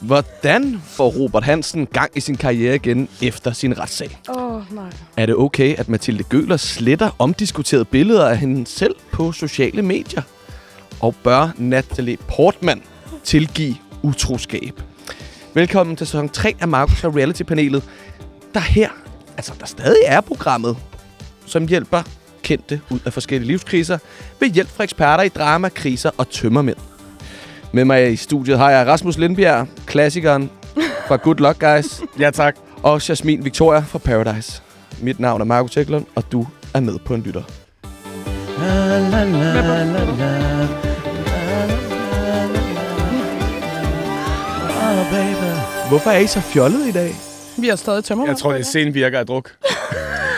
Hvordan får Robert Hansen gang i sin karriere igen efter sin retssag? Åh, oh, nej. Er det okay, at Mathilde Gøler sletter omdiskuterede billeder af hende selv på sociale medier? Og bør Natalie Portman tilgive utroskab? Velkommen til sæson 3 af Markus og Reality-panelet, der her, altså der stadig er programmet, som hjælper kendte ud af forskellige livskriser ved hjælp fra eksperter i drama, kriser og tømmermænd. Med mig i studiet har jeg Rasmus Lindbjerg, klassikeren fra Good Luck Guys, Ja, tak. og Jasmin Victoria fra Paradise. Mit navn er Markus Teklund, og du er med på en lytter. Hvorfor er I så fjollet i dag? Vi har stadig tømmer. Jeg tror, det er sen virker af druk.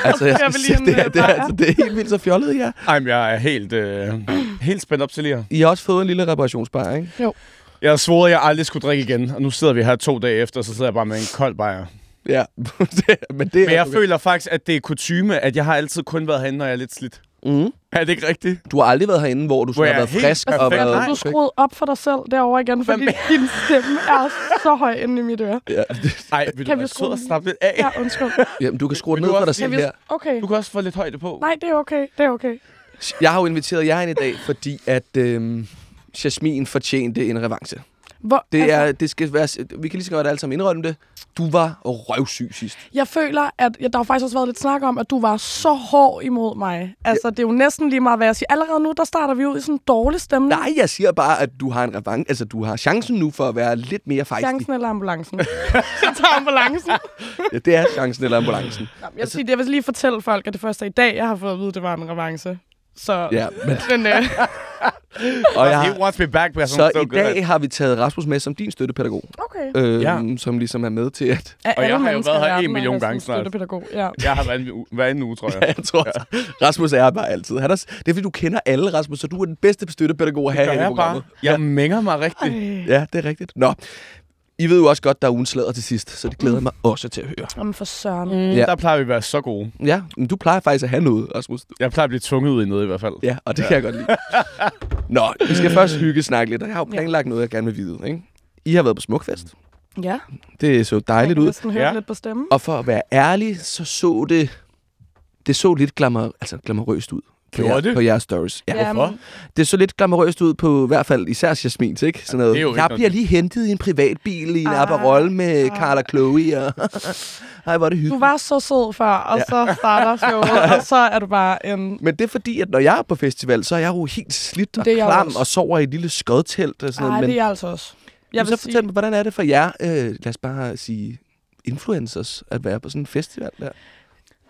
Altså, jeg, Jeg sige, det, er, øh, det, er, altså, det er helt vildt så fjollet, ja. Ej, men jeg er helt, øh, helt spændt op til lige. I har også fået en lille reparationsbar, ikke? Jeg har svoret, at jeg aldrig skulle drikke igen, og nu sidder vi her to dage efter, så sidder jeg bare med en kold bajer. Ja, det, men det Men jeg okay. føler faktisk, at det er kutyme, at jeg har altid kun været herinde, når jeg er lidt slidt. Mm. Er det ikke rigtigt? Du har aldrig været herinde, hvor du Hvor skulle jeg have er været frisk og været... Nej. Du skruede op for dig selv derovre igen, fordi din stemme er så høj inde i mit øre. Ja, det, Ej, vil du Kan vi være skrue sød og slappe lidt af? Ja, undskyld. jamen, du kan skrue ned du for dig selv vi... her. Okay. Du kan også få lidt højde på. Nej, det er okay. Det er okay. Jeg har jo inviteret jer ind i dag, fordi at øhm, Jasmin fortjente en revanche. Hvor, Det altså, er, det skal være, vi kan lige så godt alle sammen indrømme det. Du var røvsyg sidst. Jeg føler, at ja, der har faktisk også været lidt snak om, at du var så hård imod mig. Altså, det er jo næsten lige meget, hvad jeg siger. Allerede nu, der starter vi ud i sådan en dårlig stemning. Nej, jeg siger bare, at du har en revanche. Altså, du har chancen nu for at være lidt mere fejstig. Chancen eller ambulancen? Så tager ambulancen. Ja, det er chancen eller ambulancen. Jeg vil, sige, jeg vil lige fortælle folk, at det første i dag, jeg har fået at vide, det var en revanche. Så, Ja, men, men øh, og jeg He har, wants me back, but så i dag har vi taget Rasmus med som din støttepædagog. okay. Øh, Ja. Som ligesom er med til at... Af Og jeg har jo været her en million gange snart. Støttepædagog, ja. Jeg har været en, hver anden uge, tror jeg. Jeg tror, ja. Rasmus er bare altid. Han er, det er fordi, du kender alle, Rasmus, så du er den bedste støttepædagog at have her i jeg programmet. bare. Jeg mænger mig rigtigt. Ej. Ja, det er rigtigt. Nå, I ved jo også godt, der er ugens slader til sidst, så det glæder jeg mig også til at høre. Jamen for søren. Mm, Ja. Der plejer vi at være så gode. Ja, men du plejer faktisk at have noget, Rasmus. Jeg plejer at blive tvunget ud i noget i hvert fald. Ja, og det ja. kan jeg godt lide. Nå, vi skal først hygge snakke lidt, og jeg har jo planlagt noget, jeg gerne vil vide. Ikke? I har været på Smukfest. Ja, Det så jeg dejligt kan ud. høre Ja. lidt på stemmen. Og for at være ærlig, så så det... Det så lidt glamour, altså glamourøst ud. På, jer, det? på jeres stories. Ja. Ja, Hvorfor? Det så lidt glamourøst ud på i hvert fald især Jasmins, ikke? Sådan noget. ikke jeg noget bliver lige hentet i en privatbil i en Ah, Aperol med ah. Carla Chloe. Og Ej, hvor er det hyggeligt. Du var så sød før, og Ja. så starter showet, og så er du bare en... Men det er fordi, at når jeg er på festival, så er jeg jo helt slidt og Det klam og sover i et lille skodtelt og sådan Nej, noget. Men det er jeg altså også. Jeg jeg vil så sige, fortæl mig, hvordan er det for jer, øh, lad os bare sige, influencers, at være på sådan en festival der?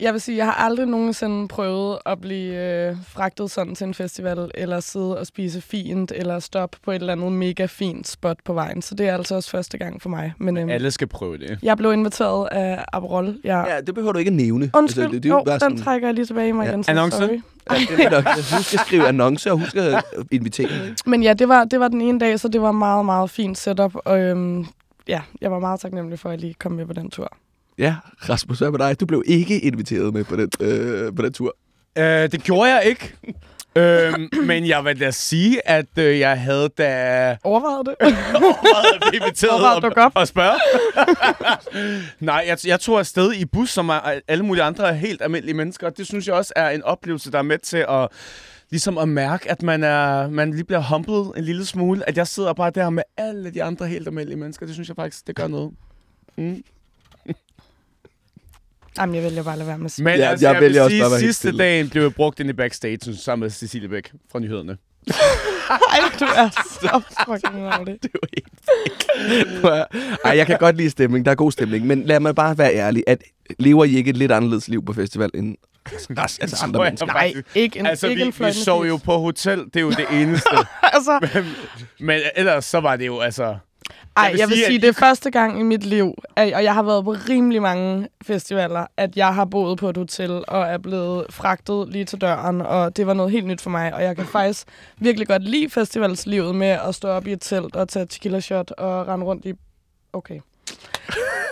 Jeg vil sige, jeg har aldrig nogensinde prøvet at blive øh, fragtet sådan til en festival, eller sidde og spise fint, eller stoppe på et eller andet mega fint spot på vejen. Så det er altså også første gang for mig. Men øhm, Alle skal prøve det. jeg blev inviteret af Aperol. Jeg... Ja, det behøver du ikke at nævne. Undskyld, Altså, det, det, det er jo, bare den sådan, trækker jeg lige tilbage i mig Ja. igen. Annonce? Sorry. Ja, det er nok, husk at skrive annonce, og husk at invitere. ikke? Men ja, det var, det var den ene dag, så det var meget, meget fint setup. Og øhm, ja, jeg var meget taknemmelig for, at jeg lige kom med på den tur. Ja, Rasmus, hvad med dig? Du blev ikke inviteret med på den, øh, på den tur. Øh, det gjorde jeg ikke. øhm, men jeg vil da sige, at øh, jeg havde da Overvejede det? overvejet at blive inviteret Overvejede og, og spørge. Nej, jeg, jeg tog afsted i bus, som er alle mulige andre helt almindelige mennesker. Det synes jeg også er en oplevelse, der er med til at ligesom at mærke, at man, er, man lige bliver humblet en lille smule. At jeg sidder bare der med alle de andre helt almindelige mennesker. Det synes jeg faktisk, det gør noget. Mm. Jamen, jeg vælger bare at lade være med at sige. Men Ja, ja, altså, jeg jeg, vælger vil også sige, bare være helt sidste stille. dagen blev jeg brugt ind i backstage sammen med Cecilie Bæk fra nyhederne. Ej, du er så fucking ærlig. Det var helt Ej, jeg kan godt lide stemning. Der er god stemning. Men lad mig bare være ærlig. At lever I ikke et lidt anderledes liv på festival end altså, altså andre mennesker? Nej, ikke en, Altså, ikke vi, en vi sov jo på hotel. Det er jo det eneste. altså, Men ellers så var det jo altså... ej, vil jeg vil sige, sige, at det er første gang i mit liv, at, og jeg har været på rimelig mange festivaler, at jeg har boet på et hotel og er blevet fragtet lige til døren, og det var noget helt nyt for mig. Og jeg kan faktisk virkelig godt lide festivalslivet med at stå op i et telt og tage tequila shot og rende rundt i... Okay.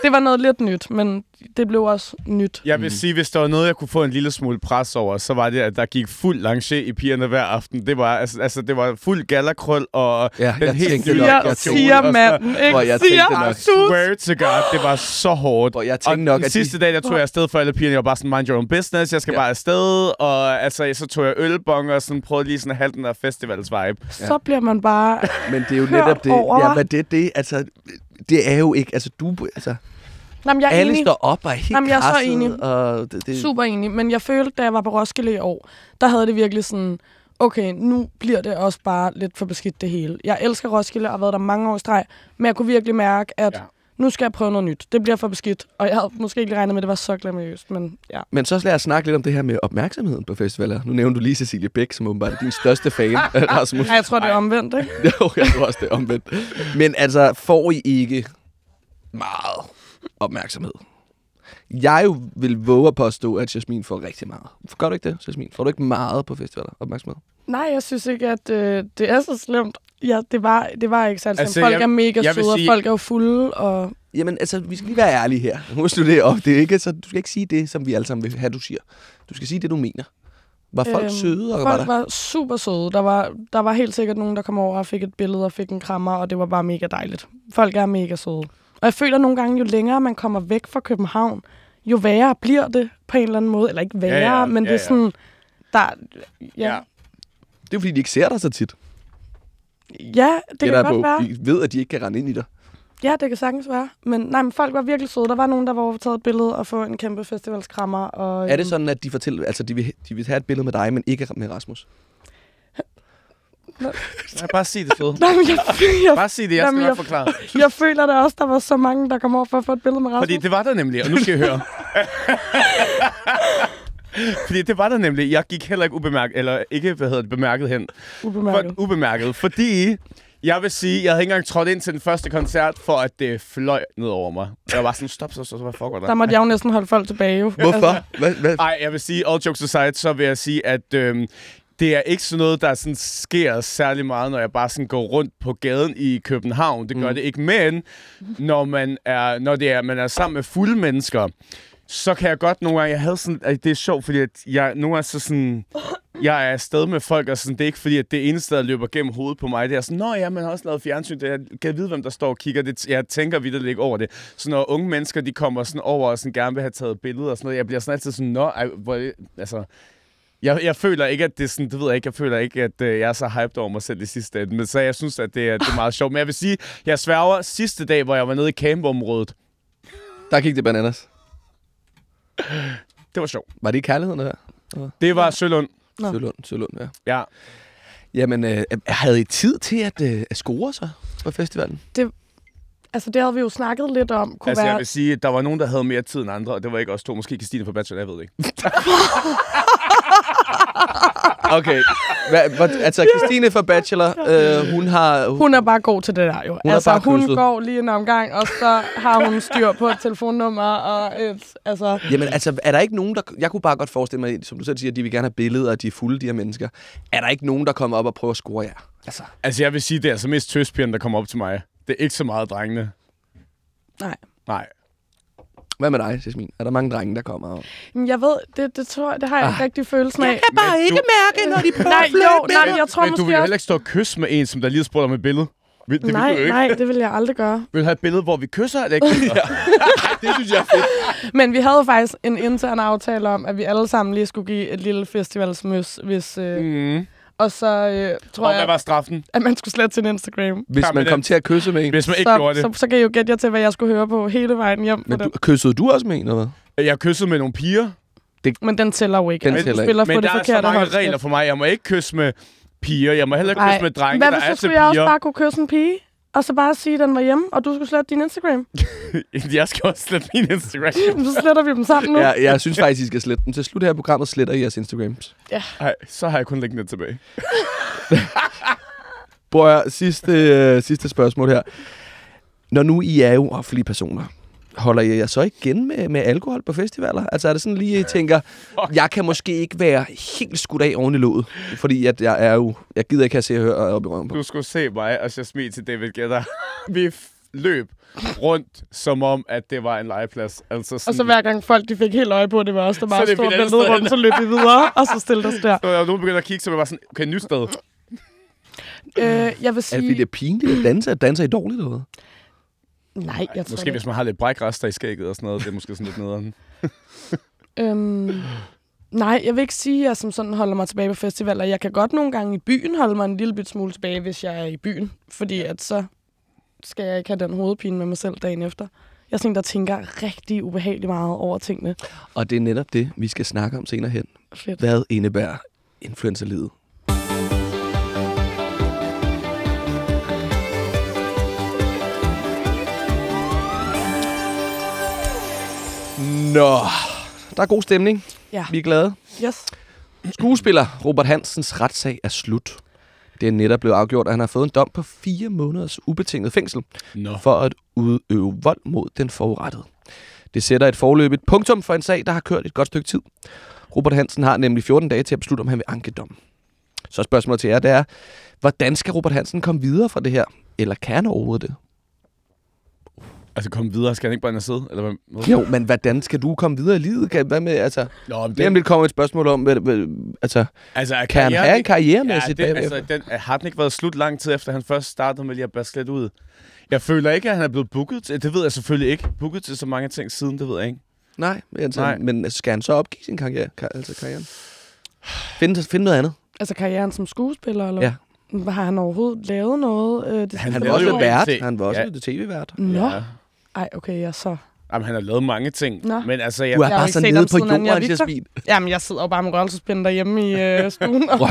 Det var noget lidt nyt, men det blev også nyt. Jeg vil sige, hvis der var noget, jeg kunne få en lille smule pres over, så var det, at der gik fuld langer i pigerne hver aften. Det var, altså, altså det var fuld gallerkrøl og Ja, den jeg helt nye Siger, siger manden, ikke? Hvor jeg siger nok. Swear to God, det var så hårdt. Hvor jeg Og nok, den at sidste de, dag, der tog jeg afsted for alle pigerne. Jeg var bare sådan, mind your own business. Jeg skal Ja. bare afsted. Og altså, så tog jeg ølbong og sådan prøvede lige sådan at have den der festivals vibe. Så bliver man bare... men det er jo netop det. over. Ja, men det, det, altså, det er jo ikke, altså du, altså, Jamen, jeg er alle enig. står op og er helt Jamen, jeg er så krasset, enig. Og det, det, Super enig, men jeg følte, da jeg var på Roskilde i år, der havde det virkelig sådan, okay, nu bliver det også bare lidt for beskidt det hele. Jeg elsker Roskilde og har været der mange år i streg, men jeg kunne virkelig mærke, at Ja. Ja. nu skal jeg prøve noget nyt. Det bliver for beskidt, og jeg havde måske ikke regnet med, at det var så glamourøst, men ja. Men så lad os snakke lidt om det her med opmærksomheden på festivaler. Nu nævner du lige Cecilie Bæk, som åbenbart er din største fan, Rasmus. Ej, jeg tror, det er omvendt, ikke? Jo, jeg tror også, det er omvendt. Men altså, får I ikke meget opmærksomhed? Jeg vil våge at påstå, at Jasmin får rigtig meget. Gør du ikke det, Jasmin? Får du ikke meget på festivaler opmærksomhed? Nej, jeg synes ikke, at øh, det er så slemt. Ja, det var, det var ikke særlig. Altså, Folk jeg- er mega jeg søde, og sige- folk er jo fulde, og Jamen, altså, vi skal lige være ærlige her. Husk du det op. Det er ikke, så, du skal ikke sige det, som vi alle sammen vil have, du siger. Du skal sige det, du mener. Var folk øhm, søde, og var folk der... var super søde. Der var, der var helt sikkert nogen, der kom over og fik et billede og fik en krammer, og det var bare mega dejligt. Folk er mega søde. Og jeg føler nogle gange, jo længere man kommer væk fra København, jo værre bliver det på en eller anden måde. Eller ikke værre, Ja, ja, men ja, det er ja. sådan... Der, ja, Ja. ja. Det er fordi, de ikke ser dig så tit. Ja, det Gætter kan jeg godt være. De ved, at de ikke kan rende ind i dig. Ja, det kan sagtens være. Men, nej, men folk var virkelig søde. Der var nogen, der var over at tage et billede og få en kæmpe festivalskrammer. Og, Er det sådan, at de fortæller, altså de vil, de vil have et billede med dig, men ikke med Rasmus? Nej, bare sig det, søde. Nej, men jeg, jeg, Bare sig det, jeg skal nok jeg- forklare. jeg føler da også, der var så mange, der kom over for at få et billede med Rasmus. Fordi det var der nemlig, og nu skal I høre. Fordi det var der nemlig. Jeg gik heller ikke ubemærket, eller ikke, hvad hedder det, bemærket hen. Ubemærket. For, ubemærket. Fordi jeg vil sige, jeg havde ikke engang trådt ind til den første koncert, for at det fløj ned over mig. Jeg var sådan, stop så, så, så hvad foregår der? Der måtte jeg jo næsten holde folk tilbage. Jo. Hvorfor? Hvad, hvad? Nej, jeg vil sige, all jokes aside, så vil jeg sige, at øhm, det er ikke sådan noget, der sådan sker særlig meget, når jeg bare sådan går rundt på gaden i København. Det gør Mm. det ikke, men når man er, når det er, man er sammen med fulde mennesker, så kan jeg godt nogle gange, jeg havde sådan, at det er sjovt, fordi at jeg nogle gange så sådan, jeg er afsted med folk, og sådan, det er ikke fordi, at det eneste, der løber gennem hovedet på mig, det er sådan, nå ja, man har også lavet fjernsyn, det er, kan jeg vide, hvem der står og kigger, det, jeg tænker vidt ikke over det. Så når unge mennesker, de kommer sådan over og sådan gerne vil have taget billeder og sådan noget, jeg bliver sådan altid sådan, nå, ej, hvor, altså, jeg, jeg føler ikke, at det er sådan, det ved jeg ikke, jeg føler ikke, at øh, jeg er så hyped over mig selv i sidste ende, men så jeg synes, at det er, det er meget sjovt. Men jeg vil sige, jeg sværger sidste dag, hvor jeg var nede i campområdet, Der gik det bananas det var sjovt. Var det i kærligheden der? Det var Sølund. Nå. Sølund, Sølund, ja. Ja. Jamen, øh, havde I tid til at, øh, at score sig på festivalen? Altså, det havde vi jo snakket lidt om. Kunne Altså, jeg være... vil sige, at der var nogen, der havde mere tid end andre, og det var ikke os to. Måske Christine fra Bachelor, jeg ved det ikke. Okay. Hva, hva, altså, Christine fra Bachelor, øh, hun har... Hun er bare god til det der, jo. Hun er altså, bare hun går lige en omgang, og så har hun styr på et telefonnummer, og et, altså... Jamen, altså, er der ikke nogen, der... Jeg kunne bare godt forestille mig, som du selv siger, at de vil gerne have billeder, og de er fulde, de her mennesker. Er der ikke nogen, der kommer op og prøver at score jer? Altså, Altså, jeg vil sige, det er altså mest tøspigerne, der kommer op til mig. Det er ikke så meget drengene. Nej. Nej. Hvad med dig, Jasmin? Er der mange drenge, der kommer? Og... Men jeg ved, det, det tror jeg, det har jeg ikke rigtig følelsen af. bare Men ikke du- mærke, når de prøver Nej, jo, nej, jeg tror Men du måske vil jo også... heller ikke stå og kysse med en, som der lige har spurgt om et billede. Vil- Det vil nej, du ikke. nej, det vil jeg aldrig gøre. Vil du have et billede, hvor vi kysser, eller ikke? Det synes jeg er fedt. Men vi havde faktisk en intern aftale om, at vi alle sammen lige skulle give et lille festivalsmøs, hvis... Øh, Mm. Og så øh, tror Og hvad jeg, var straffen? at man skulle slette sin Instagram. Hvis man kom til at kysse med en. Hvis man ikke Så, gjorde det. så, så kan I jo gætte jer til, hvad jeg skulle høre på hele vejen hjem. Men du, kyssede du også med en, eller hvad? Jeg kyssede med nogle piger. men den tæller jo ikke. Den altså, tæller ikke. spiller på Men det der er så forkerte mange hold. regler for mig. Jeg må ikke kysse med piger. Jeg må heller ikke kysse med drenge, Hvad der hvis er så til skulle jeg også piger. bare kunne kysse en pige? Og så bare sige, at den var hjemme, og du skulle slette din Instagram. Jeg skal også slette min Instagram. så sletter vi dem sammen nu. Ja, jeg synes faktisk, I skal slette dem. Til slut her i programmet sletter I jeres Instagrams. Ej, så har jeg kun liggende tilbage. Høre, sidste, øh, sidste spørgsmål her. Når nu I er jo offentlige personer, holder I jer så igen med, med alkohol på festivaler? Altså er det sådan lige, I tænker, jeg kan måske ikke være helt skudt af oven i låget, fordi at jeg er jo, jeg gider ikke have se og høre op i røven på. Du skulle se mig og Jasmin til David Guetta. vi løb rundt, som om, at det var en legeplads. Altså sådan, Og så hver gang folk de fik helt øje på, det var også der bare stod og steder rundt, så løb vi videre, og så stillede os der. Så var der nogen begyndte at kigge, så var jeg bare sådan, okay, nyt sted. Øh, jeg vil Er det sige... det er pinligt at danse? At danse er I dårligt eller hvad? Nej, jeg tror Måske det. hvis man har lidt brækrester i skægget og sådan noget, det er måske sådan lidt nederen. Øhm, nej, jeg vil ikke sige, at jeg som sådan holder mig tilbage på festivaler. Jeg kan godt nogle gange i byen holde mig en lille bit smule tilbage, hvis jeg er i byen. Fordi at så skal jeg ikke have den hovedpine med mig selv dagen efter. Jeg er sådan en, der tænker rigtig ubehageligt meget over tingene. Og det er netop det, vi skal snakke om senere hen. Fedt. Hvad indebærer influencerlivet? Nå, der er god stemning. Ja. Vi er glade. Yes. Skuespiller Robert Hansens retssag er slut. Det er netop blevet afgjort, at han har fået en dom på fire måneders ubetinget fængsel Nå. for at udøve vold mod den forurettede. Det sætter et forløbigt punktum for en sag, der har kørt et godt stykke tid. Robert Hansen har nemlig 14 dage til at beslutte, om han vil anke dommen. Så spørgsmålet til jer, det er, hvordan skal Robert Hansen komme videre fra det her? Eller kan han overhovedet det? Altså, kom videre. Skal han ikke bare ind og sidde? Eller hvad? hvad? Jo, men hvordan skal du komme videre i livet? Kan, hvad med, altså, Nå, men det er lidt kommer et spørgsmål om, hvad, hvad, altså, altså, er kan han karrieren have en ikke- karrieremæssigt Ja, det, bagefter? altså, den, har den ikke været slut lang tid efter, han først startede med lige at baske lidt ud? Jeg føler ikke, at han er blevet booket til, det ved jeg selvfølgelig ikke, booket til så mange ting siden, det ved jeg ikke. Nej, men altså, Nej. men altså, skal han så opgive sin karriere? Kar- altså karrieren? Finde, finde noget andet. Altså karrieren som skuespiller, eller Ja. hvad? Har han overhovedet lavet noget? Øh, det Han Han var også vært. Han var også Ja. lidt tv-vært. Nå. Ja. Ej, okay, jeg så... Jamen, han har lavet mange ting. Nå. Men altså, jeg, Du er Jeg har bare ikke så set nede ham på siden Anja jorden, Victor. Jasmin. Jamen, jeg sidder jo bare med rørelsespind derhjemme i øh, stuen. og-.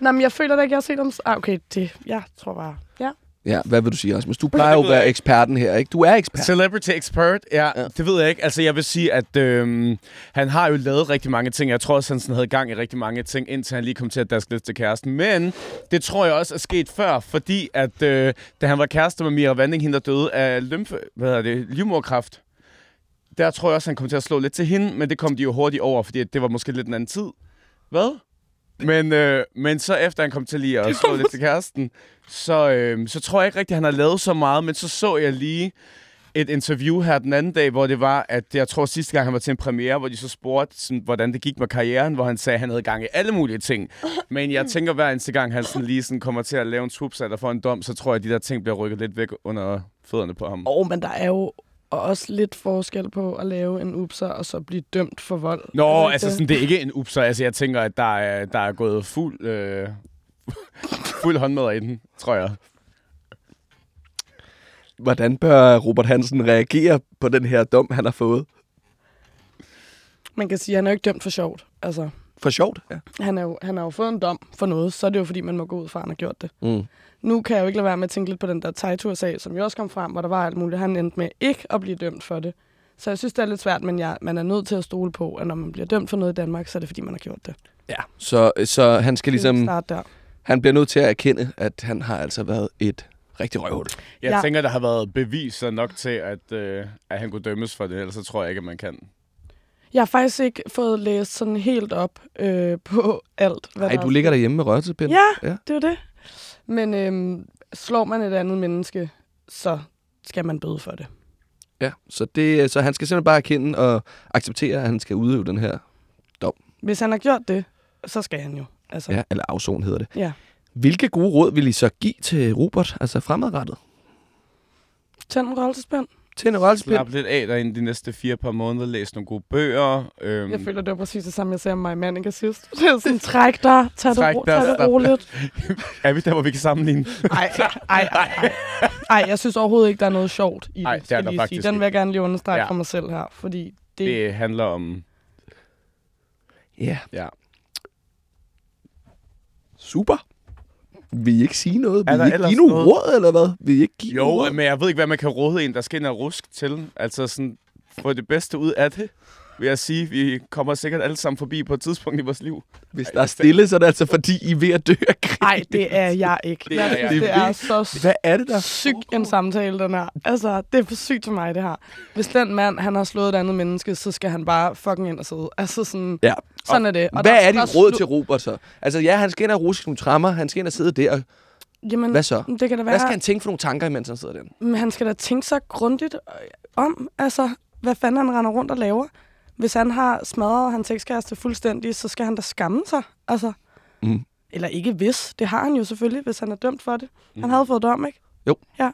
Nej, men jeg føler da ikke, jeg har set ham... s- Ah, okay, det... Jeg tror bare... Ja. Ja, hvad vil du sige, Rasmus? Du plejer jo at være eksperten her, ikke? Du er ekspert. Celebrity expert, ja, Ja. det ved jeg ikke. Altså, jeg vil sige, at øhm, han har jo lavet rigtig mange ting. Jeg tror også, han sådan havde gang i rigtig mange ting, indtil han lige kom til at daske lidt til kæresten. Men det tror jeg også er sket før, fordi at øh, da han var kæreste med Mira Vanding, hende der døde af lymfe, hvad hedder det, livmorkræft, der tror jeg også, han kom til at slå lidt til hende, men det kom de jo hurtigt over, fordi det var måske lidt en anden tid. Hvad? Men, øh, men så efter han kom til lige at slå lidt til kæresten, så, øh, så tror jeg ikke rigtig, han har lavet så meget, men så så jeg lige et interview her den anden dag, hvor det var, at jeg tror sidste gang han var til en premiere, hvor de så spurgte, sådan, hvordan det gik med karrieren, hvor han sagde, at han havde gang i alle mulige ting. Men jeg tænker hver eneste gang, han sådan lige sådan kommer til at lave en swoopsat og få en dom, så tror jeg, at de der ting bliver rykket lidt væk under fødderne på ham. Og men der er jo også lidt forskel på at lave en upser og så blive dømt for vold. Er Nå, det altså det? sådan, det er ikke en upser. Altså, jeg tænker, at der er, der er gået fuld, øh, fuld håndmad i den, tror jeg. Hvordan bør Robert Hansen reagere på den her dom, han har fået? Man kan sige, at han er jo ikke dømt for sjovt. Altså, For sjovt? Ja. han, er jo, han har jo fået en dom for noget, så er det jo fordi, man må gå ud fra, at han har gjort det. Mm. Nu kan jeg jo ikke lade være med at tænke lidt på den der Tejtur-sag, som jo også kom frem, hvor der var alt muligt. Han endte med ikke at blive dømt for det. Så jeg synes, det er lidt svært, men jeg, man er nødt til at stole på, at når man bliver dømt for noget i Danmark, så er det fordi, man har gjort det. ja. Så, så han skal Ligesom... Start der. Han bliver nødt til at erkende, at han har altså været et rigtig røvhul. Jeg Ja. tænker, der har været beviser nok til, at, øh, at han kunne dømmes for det, ellers så tror jeg ikke, at man kan. Jeg har faktisk ikke fået læst sådan helt op øh, på alt. Hvad Nej, der du er ligger derhjemme med rørelsespind. Ja, Ja. ja, det er det. Men øhm, slår man et andet menneske, så skal man bøde for det. ja. Så, det, så han skal simpelthen bare erkende og acceptere, at han skal udøve den her... Hvis han har gjort det, så skal han jo. Altså, Ja, eller afson hedder det. ja. Hvilke gode råd vil I så give til Robert, altså fremadrettet? Tænd en rørelsespand. Til en rørelsespind? Slap lidt af derinde de næste fire par måneder, læs nogle gode bøger. Øhm, Jeg føler, det var præcis det samme, jeg sagde om mig Mannica sidst. Det er sådan, træk dig, tag det, Træk ro- dig, tag det roligt. er vi der, hvor vi kan sammenligne? Ej, ej, ej, ej. Ej, jeg synes overhovedet ikke, der er noget sjovt i det, Ej, det er der lige faktisk sige. Den vil jeg gerne lige understrege Ja. for mig selv her, fordi det, det Det handler om... Ja. Ja. Super. Vil I ikke sige noget? Er Vil der I ikke give nogle råd, eller hvad? Vil I ikke give Jo, råd? men jeg ved ikke, hvad man kan råde en, der skal ind og rusk til. Altså sådan, få det bedste ud af det, vil jeg sige. Vi kommer sikkert alle sammen forbi på et tidspunkt i vores liv. Hvis der er stille, så er det altså fordi, I er ved at dø af grin. ej, det er jeg ikke. Det er jeg. det er så Hvad er det der? syg en samtale, den her. Altså, det er for sygt for mig, det her. Hvis den mand, han har slået et andet menneske, så skal han bare fucking ind og sidde. Altså sådan, Ja. sådan er det. Hvad der- er der dit råd slu- til Robert så? Altså ja, han skal ind og ruske nogle trammer, han skal ind og sidde der. Jamen, Hvad så? det kan da være... Hvad skal han tænke for nogle tanker, imens han sidder der? Men han skal da tænke sig grundigt om, altså, hvad fanden han render rundt og laver. Hvis han har smadret hans ekskæreste fuldstændig, så skal han da skamme sig. Altså, Mm. Eller ikke hvis. Det har han jo selvfølgelig, hvis han er dømt for det. Mm. Han havde fået dom, ikke? Jo. Ja.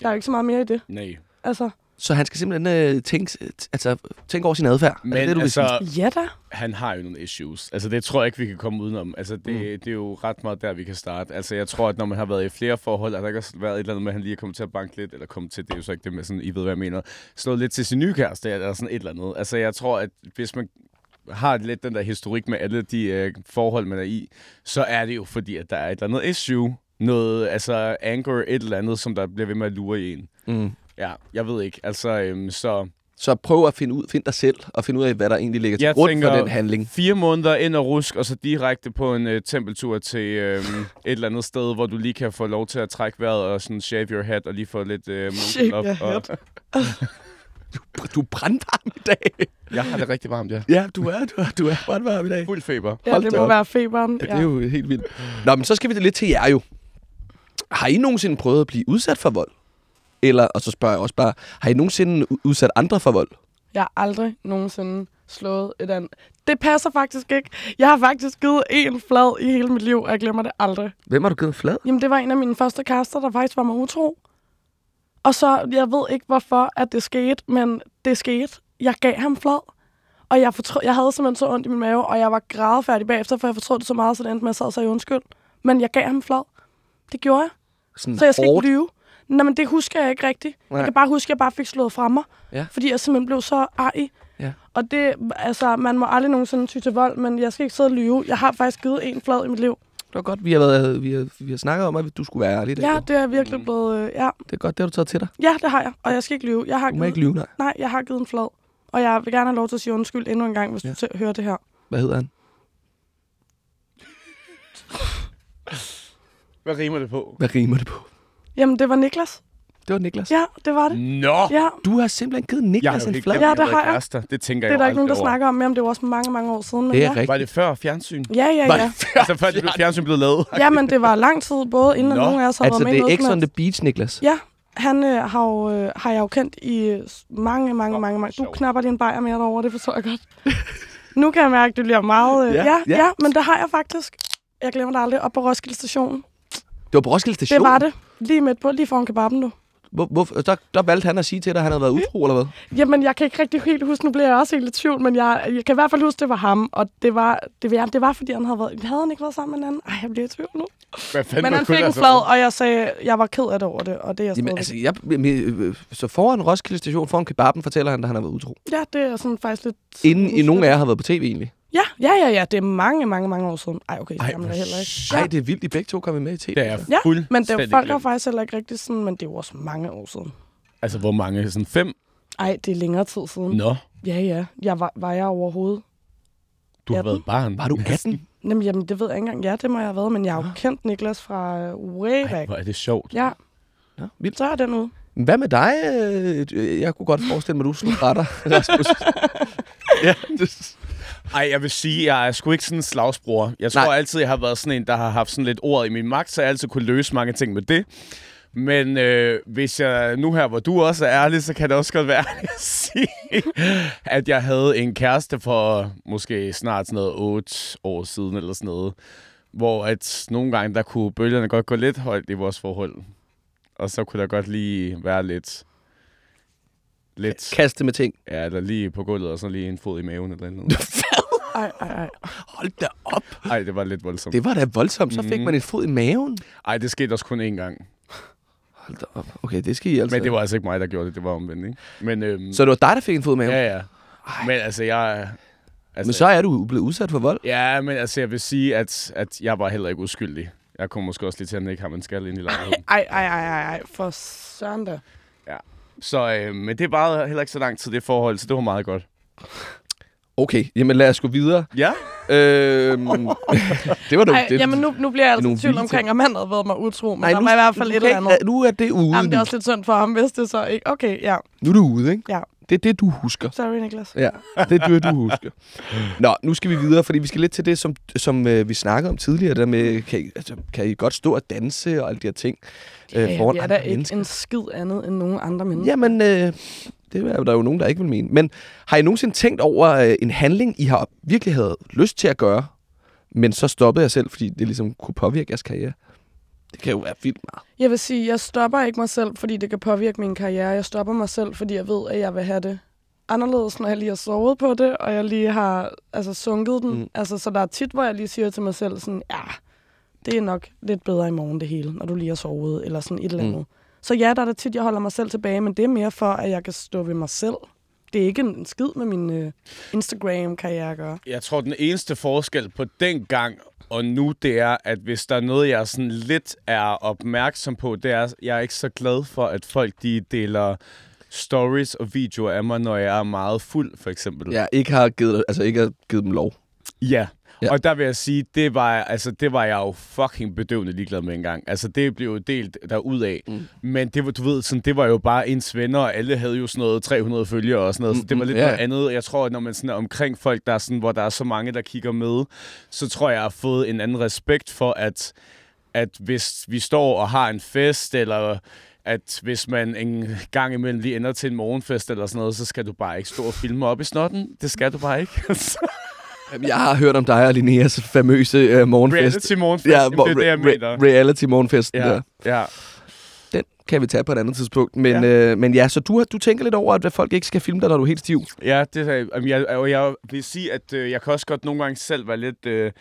Der er jo ikke så meget mere i det. Nej. Altså, Så han skal simpelthen øh, tænke, altså, tænke over sin adfærd. Men er det, det, du vil sige? altså, ja da. han har jo nogle issues. Altså, det tror jeg ikke, vi kan komme udenom. Altså, det, mm. det er jo ret meget der, vi kan starte. Altså, jeg tror, at når man har været i flere forhold, at der ikke har været et eller andet med, at han lige er kommet til at banke lidt, eller kommet til, det er jo så ikke det med sådan, I ved, hvad jeg mener, slået lidt til sin nye kæreste, eller sådan et eller andet. Altså, jeg tror, at hvis man har lidt den der historik med alle de øh, forhold, man er i, så er det jo fordi, at der er et eller andet issue, noget, altså anger, et eller andet, som der bliver ved med at lure i en. Mm. Ja, jeg ved ikke. Altså, øhm, så Så prøv at finde ud, find dig selv, og finde ud af, hvad der egentlig ligger til Jeg grund for den handling. fire måneder ind og rusk, og så direkte på en øh, tempeltur til øh, et eller andet sted, hvor du lige kan få lov til at trække vejret og sådan shave your head og lige få lidt øh, Shave op. your Og, head. Du er brandvarm i dag. jeg har det rigtig varmt, ja. ja, du er, du er, du er brandvarm i dag. Fuld feber. Ja, Hold det må op. være feberen. Ja, det er jo helt vildt. Nå, men så skal vi det lidt til jer jo. Har I nogensinde prøvet at blive udsat for vold? Eller, og så spørger jeg også bare, har I nogensinde udsat andre for vold? Jeg har aldrig nogensinde slået et andet. Det passer faktisk ikke. Jeg har faktisk givet en flad i hele mit liv, og jeg glemmer det aldrig. Hvem har du givet flad? Jamen, det var en af mine første kærester, der faktisk var mig utro. Og så, jeg ved ikke hvorfor, at det skete, men det skete. Jeg gav ham flad. Og jeg, fortrød, jeg havde simpelthen så ondt i min mave, og jeg var grædefærdig bagefter, for jeg fortrød det så meget, så det endte med, at jeg sad og sagde undskyld. Men jeg gav ham flad. Det gjorde jeg. Sådan Så jeg skal hårdt? ikke lyve. Nej, men det husker jeg ikke rigtigt. Nej. Jeg kan bare huske, at jeg bare fik slået fra mig. Ja. Fordi jeg simpelthen blev så arg. Ja. Og det, altså, man må aldrig nogensinde ty til vold, men jeg skal ikke sidde og lyve. Jeg har faktisk givet en flad i mit liv. Det var godt, vi har, været, vi har, vi har snakket om, at du skulle være ærlig. dag. Ja, det er virkelig blevet... Øh, ja. Det er godt, det har du taget til dig. ja, det har jeg. Og jeg skal ikke lyve. Jeg har Du må givet, ikke lyve, nej. Nej, jeg har givet en flad. Og jeg vil gerne have lov til at sige undskyld endnu en gang, hvis Ja. du hører det her. Hvad hedder han? Hvad rimer det på? Hvad rimer det på? Jamen, det var Niklas. Det var Niklas. Ja, det var det. Nå! Ja, Du har simpelthen givet har Niklas en flad. Ja, det har jeg. kærester. Det tænker det er jeg der ikke nogen, der over. snakker om mere, men det var også mange, mange år siden. Men Det er ja. rigtigt. Var det før fjernsyn? Ja, ja, Var ja. det Altså før det blev fjernsyn blev lavet? Ja, men det var lang tid, både inden Nå. nogen af os havde Altså, været med det i er X som on the. Beach, Niklas. Ja, han øh, har, jo, øh, har jeg jo kendt i øh, mange, mange, mange, mange... Du sjovt. knapper din bajer mere derovre, det forstår jeg godt. nu kan jeg mærke, at det bliver meget... Øh, Ja, ja, ja. ja, ja, men det har jeg faktisk. Jeg glemmer det aldrig. Op på Roskilde Station. Det var på Roskilde Station. Det var det. Lige midt på, lige foran kebaben nu. Hvor, hvor, der, der valgte han at sige til dig, at han havde været utro, eller hvad? Jamen, jeg kan ikke rigtig helt huske, nu bliver jeg også helt i tvivl, men jeg, jeg kan i hvert fald huske, det var ham, og det var, det, var, det var fordi han havde været, havde han ikke været sammen med en anden? Ej, jeg bliver i tvivl nu. Hvad fanden Men han fik en så? flad, og jeg sagde, jeg var ked af det over det, og det er jeg Jamen, altså, jeg, øh, så foran Roskilde Station, foran kebaben, fortæller han, at han har været utro. Ja, det er sådan faktisk lidt... Inden i nogen af jer har været på tv, egentlig. Ja, ja, ja, ja, det er mange, mange, mange år siden. Ej, okay, så Ej, gammel er jeg heller ikke. Ja, det er vildt, de begge to kommet med i tv. Det er jeg Ja, men det er, folk har faktisk heller ikke rigtig sådan, men det er jo også mange år siden. Altså, hvor mange? Sådan fem? Ej, det er længere tid siden. Nå, Ja, ja. Jeg var, var jeg overhovedet? du har 18. været barn. Var du 18? Jamen, jamen, det ved jeg ikke engang. Ja, det må jeg have været, men jeg har jo kendt Niklas fra øh, way Ej, back. hvor er det sjovt. Ja, Ja, vildt. så er den ude. Hvad med dig? Jeg kunne godt forestille mig, at du slog retter, ja, det, Ej, jeg vil sige, jeg er sgu ikke sådan en slagsbror. Jeg tror Nej. altid, jeg har været sådan en, der har haft sådan lidt ord i min magt, så jeg altid kunne løse mange ting med det. Men øh, hvis jeg nu her, hvor du også er ærlig, så kan det også godt være at sige, at jeg havde en kæreste for måske snart sådan noget 8 år siden eller sådan noget. Hvor at nogle gange, der kunne bølgerne godt gå lidt højt i vores forhold. Og så kunne der godt lige være lidt... Lidt... kaste med ting. Ja, eller lige på gulvet, og så lige en fod i maven eller noget. Ej, ej. Hold da op. Ej, det var lidt voldsomt. Det var da voldsomt. Så fik Mhm. man et fod i maven. Ej, det skete også kun én gang. Hold da op. Okay, det skal I altså. Men det var altså ikke mig, der gjorde det. Det var omvendt, ikke? Men, øhm, Så det var dig, der fik en fod i maven? Ja, ja. Men altså, jeg... Altså, Men så er du blevet udsat for vold. Ja, men altså, jeg vil sige, at, at jeg var heller ikke uskyldig. Jeg kommer måske også lidt til, at ikke har en skal ind i lejligheden. Ej, ej, ej, ej, ej. For søren da. Så, øh, men det varede heller ikke så lang tid, det forhold, så det var meget godt. Okay, jamen lad os gå videre. Ja? Øhm, det var du. Ej, det, jamen nu, nu bliver jeg altså i tvivl omkring, om han havde været mig utro, men Nej, der nu, var i hvert fald et eller andet. ikke- Nu er det ude. Jamen, det er også lidt synd for ham, hvis det så ikke... Okay, ja. nu er du ude, ikke? ja. Det er det, du husker. Sorry, Niklas. Ja, det er det, du husker. Nå, nu skal vi videre, fordi vi skal lidt til det, som, som øh, vi snakkede om tidligere, der med, kan I, altså, kan I godt stå og danse og alle de her ting øh, Ja, foran vi er andre da ikke mennesker? en skid andet end nogen andre mennesker. Jamen, øh, det er der jo nogen, der ikke vil mene. Men har I nogensinde tænkt over øh, en handling, I har virkelig havde lyst til at gøre, men så stoppede jeg selv, fordi det ligesom kunne påvirke jeres karriere? Det kan jo være vildt meget. Jeg vil sige, jeg stopper ikke mig selv, fordi det kan påvirke min karriere. Jeg stopper mig selv, fordi jeg ved, at jeg vil have det anderledes, når jeg lige har sovet på det, og jeg lige har altså, sunket den. Mm. Mm. Altså, så der er tit, hvor jeg lige siger til mig selv sådan, ja, det er nok lidt bedre i morgen det hele, når du lige har sovet, eller sådan et eller Mm. Så ja, der er det tit, jeg holder mig selv tilbage, men det er mere for, at jeg kan stå ved mig selv. Det er ikke en skid med min øh, Instagram-karriere at gøre. Jeg tror, den eneste forskel på den gang og nu, det er, at hvis der er noget, jeg sådan lidt er opmærksom på, det er, at jeg er ikke så glad for, at folk de deler stories og videoer af mig, når jeg er meget fuld, for eksempel. Jeg ikke har givet, altså ikke har givet dem lov. Ja. Ja. Og der vil jeg sige, det var, altså, det var jeg jo fucking bedøvende ligeglad med engang. Altså, det blev jo delt derudad. Mm. Mm. Men det var, du ved, sådan, det var jo bare ens venner, og alle havde jo sådan noget 300 følgere og sådan noget. Så det var Mm, lidt ja. noget andet. Jeg tror, at når man sådan er omkring folk, der er sådan, hvor der er så mange, der kigger med, så tror jeg, jeg har fået en anden respekt for, at, at hvis vi står og har en fest, eller at hvis man en gang imellem lige ender til en morgenfest eller sådan noget, så skal du bare ikke stå og filme op i snotten. Det skal du bare ikke. Jamen, Jeg har hørt om dig og Linneas famøse uh, morgenfest. Reality morgenfest, ja, det er det, jeg mener. reality morgenfest. Ja, Der. ja. Den kan vi tage på et andet tidspunkt. Men ja, øh, men ja så du, du tænker lidt over, at folk ikke skal filme dig, når du er helt stiv. Ja, det jamen, jeg, og jeg vil sige, at øh, jeg kan også godt nogle gange selv være lidt øh,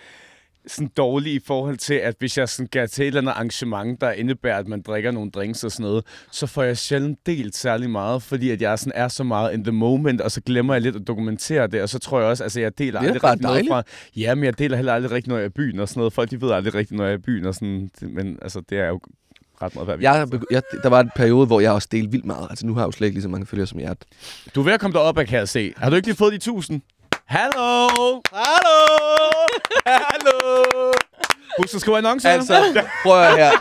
sådan dårlig i forhold til, at hvis jeg sådan går til et eller andet arrangement, der indebærer, at man drikker nogle drinks og sådan noget, så får jeg sjældent delt særlig meget, fordi at jeg sådan er så meget in the moment, og så glemmer jeg lidt at dokumentere det, og så tror jeg også, altså jeg deler Det aldrig rigtig noget dejligt. fra... Ja, men jeg deler heller aldrig rigtig, jeg er i byen og sådan noget. Folk, de ved aldrig rigtig, når jeg er i byen og sådan, men altså, det er jo ret meget værd. Jeg, jeg, der var en periode, hvor jeg også delte vildt meget. Altså nu har jeg jo slet ikke lige så mange følgere som jer. Du er ved at komme derop, kan jeg se. Har du ikke lige fået de 1000? Hallo! Hallo! Hallo! Husk at skrive annoncer. Altså, prøv at høre her.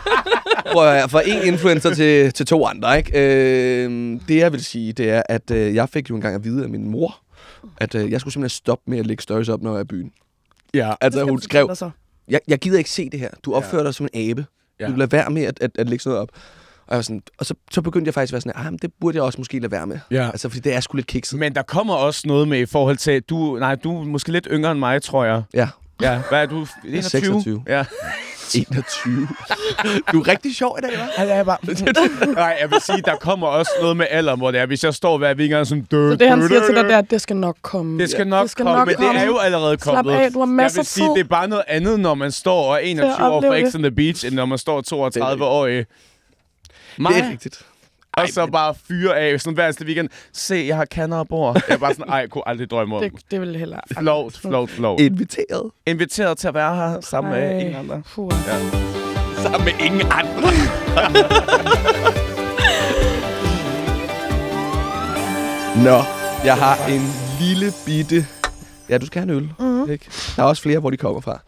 Prøv at høre. Fra en influencer til, til to andre, ikke? Øh, det jeg vil sige, det er, at øh, jeg fik jo engang at vide af min mor, at øh, jeg skulle simpelthen stoppe med at lægge stories op, når jeg er i byen. ja. Altså, hun skrev, jeg, jeg gider ikke se det her. Du opfører dig som en abe. Ja. Du lader være med at, at, at lægge sådan noget op. Og, jeg var sådan, og så, så begyndte jeg faktisk at være sådan, ah, men det burde jeg også måske lade være med. Ja. Altså, fordi det er sgu lidt kikset. Men der kommer også noget med i forhold til, du, nej, du er måske lidt yngre end mig, tror jeg. Ja, Ja, hvad er du? 21? 26. Ja. 21. du er rigtig sjov i dag, hva'? Ja, jeg bare... nej, jeg vil sige, der kommer også noget med alder, hvor det er, hvis jeg står hver weekend sådan... Så det, han siger til dig, det er, at det skal nok komme. Det skal nok det skal komme, nok men komme. det er jo allerede Slap kommet. af, du har masser jeg vil sige, det er bare noget andet, når man står og er 21 år det. X on the Beach, end når man står 32 år i... Det er rigtigt. Og så bare fyre af sådan hver eneste weekend. Se, jeg har kander og bord. Jeg er bare sådan, ej, jeg kunne aldrig drømme om. Det, det vil heller... Flot, flot, flot. Inviteret. Inviteret til at være her sammen med Ej, ingen andre. Puh. Sammen med ingen andre. Nå, jeg har en lille bitte... Ja, du skal have en øl. Mm-hmm. Ikke? Der er også flere, hvor de kommer fra.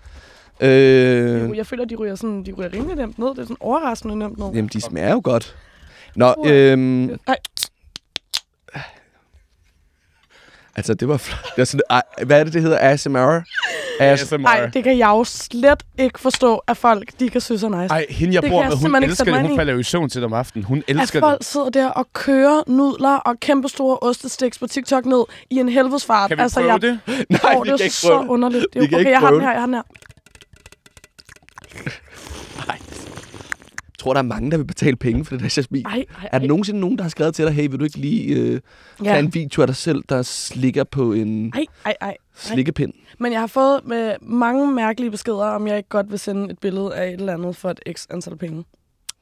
Øh, Jeg føler, at de ryger, sådan, de ryger rimelig nemt ned. Det er sådan overraskende nemt ned. jamen, de smager jo godt. Nå, Puh. øhm, Ej, altså, det var... fl- Det var sådan, ej, hvad er det, det hedder? ASMR? As, ASMR. ej, det kan jeg jo slet ikke forstå, at folk de kan synes er nice. Ej, hende jeg Det bor med, hun ikke elsker det. Hun falder jo i søvn til det om aftenen. Hun at elsker folk det. sidder der og kører nudler og kæmpe store ostestiks på TikTok ned i en helvedesfart. Kan vi altså, prøve jeg, det? nej, vi det er kan ikke så prøve det. underligt. Det er Vi jo, kan okay, ikke jeg har den her, jeg har den her. Jeg tror, der er mange, der vil betale penge for det der jasmin. Ej, ej, Er der ej. nogensinde nogen, der har skrevet til dig, hey, vil du ikke lige øh, tage Ja. en video af dig selv, der slikker på en Ej, ej, ej. slikkepind? Men jeg har fået med mange mærkelige beskeder, om jeg ikke godt vil sende et billede af et eller andet for et x antal penge.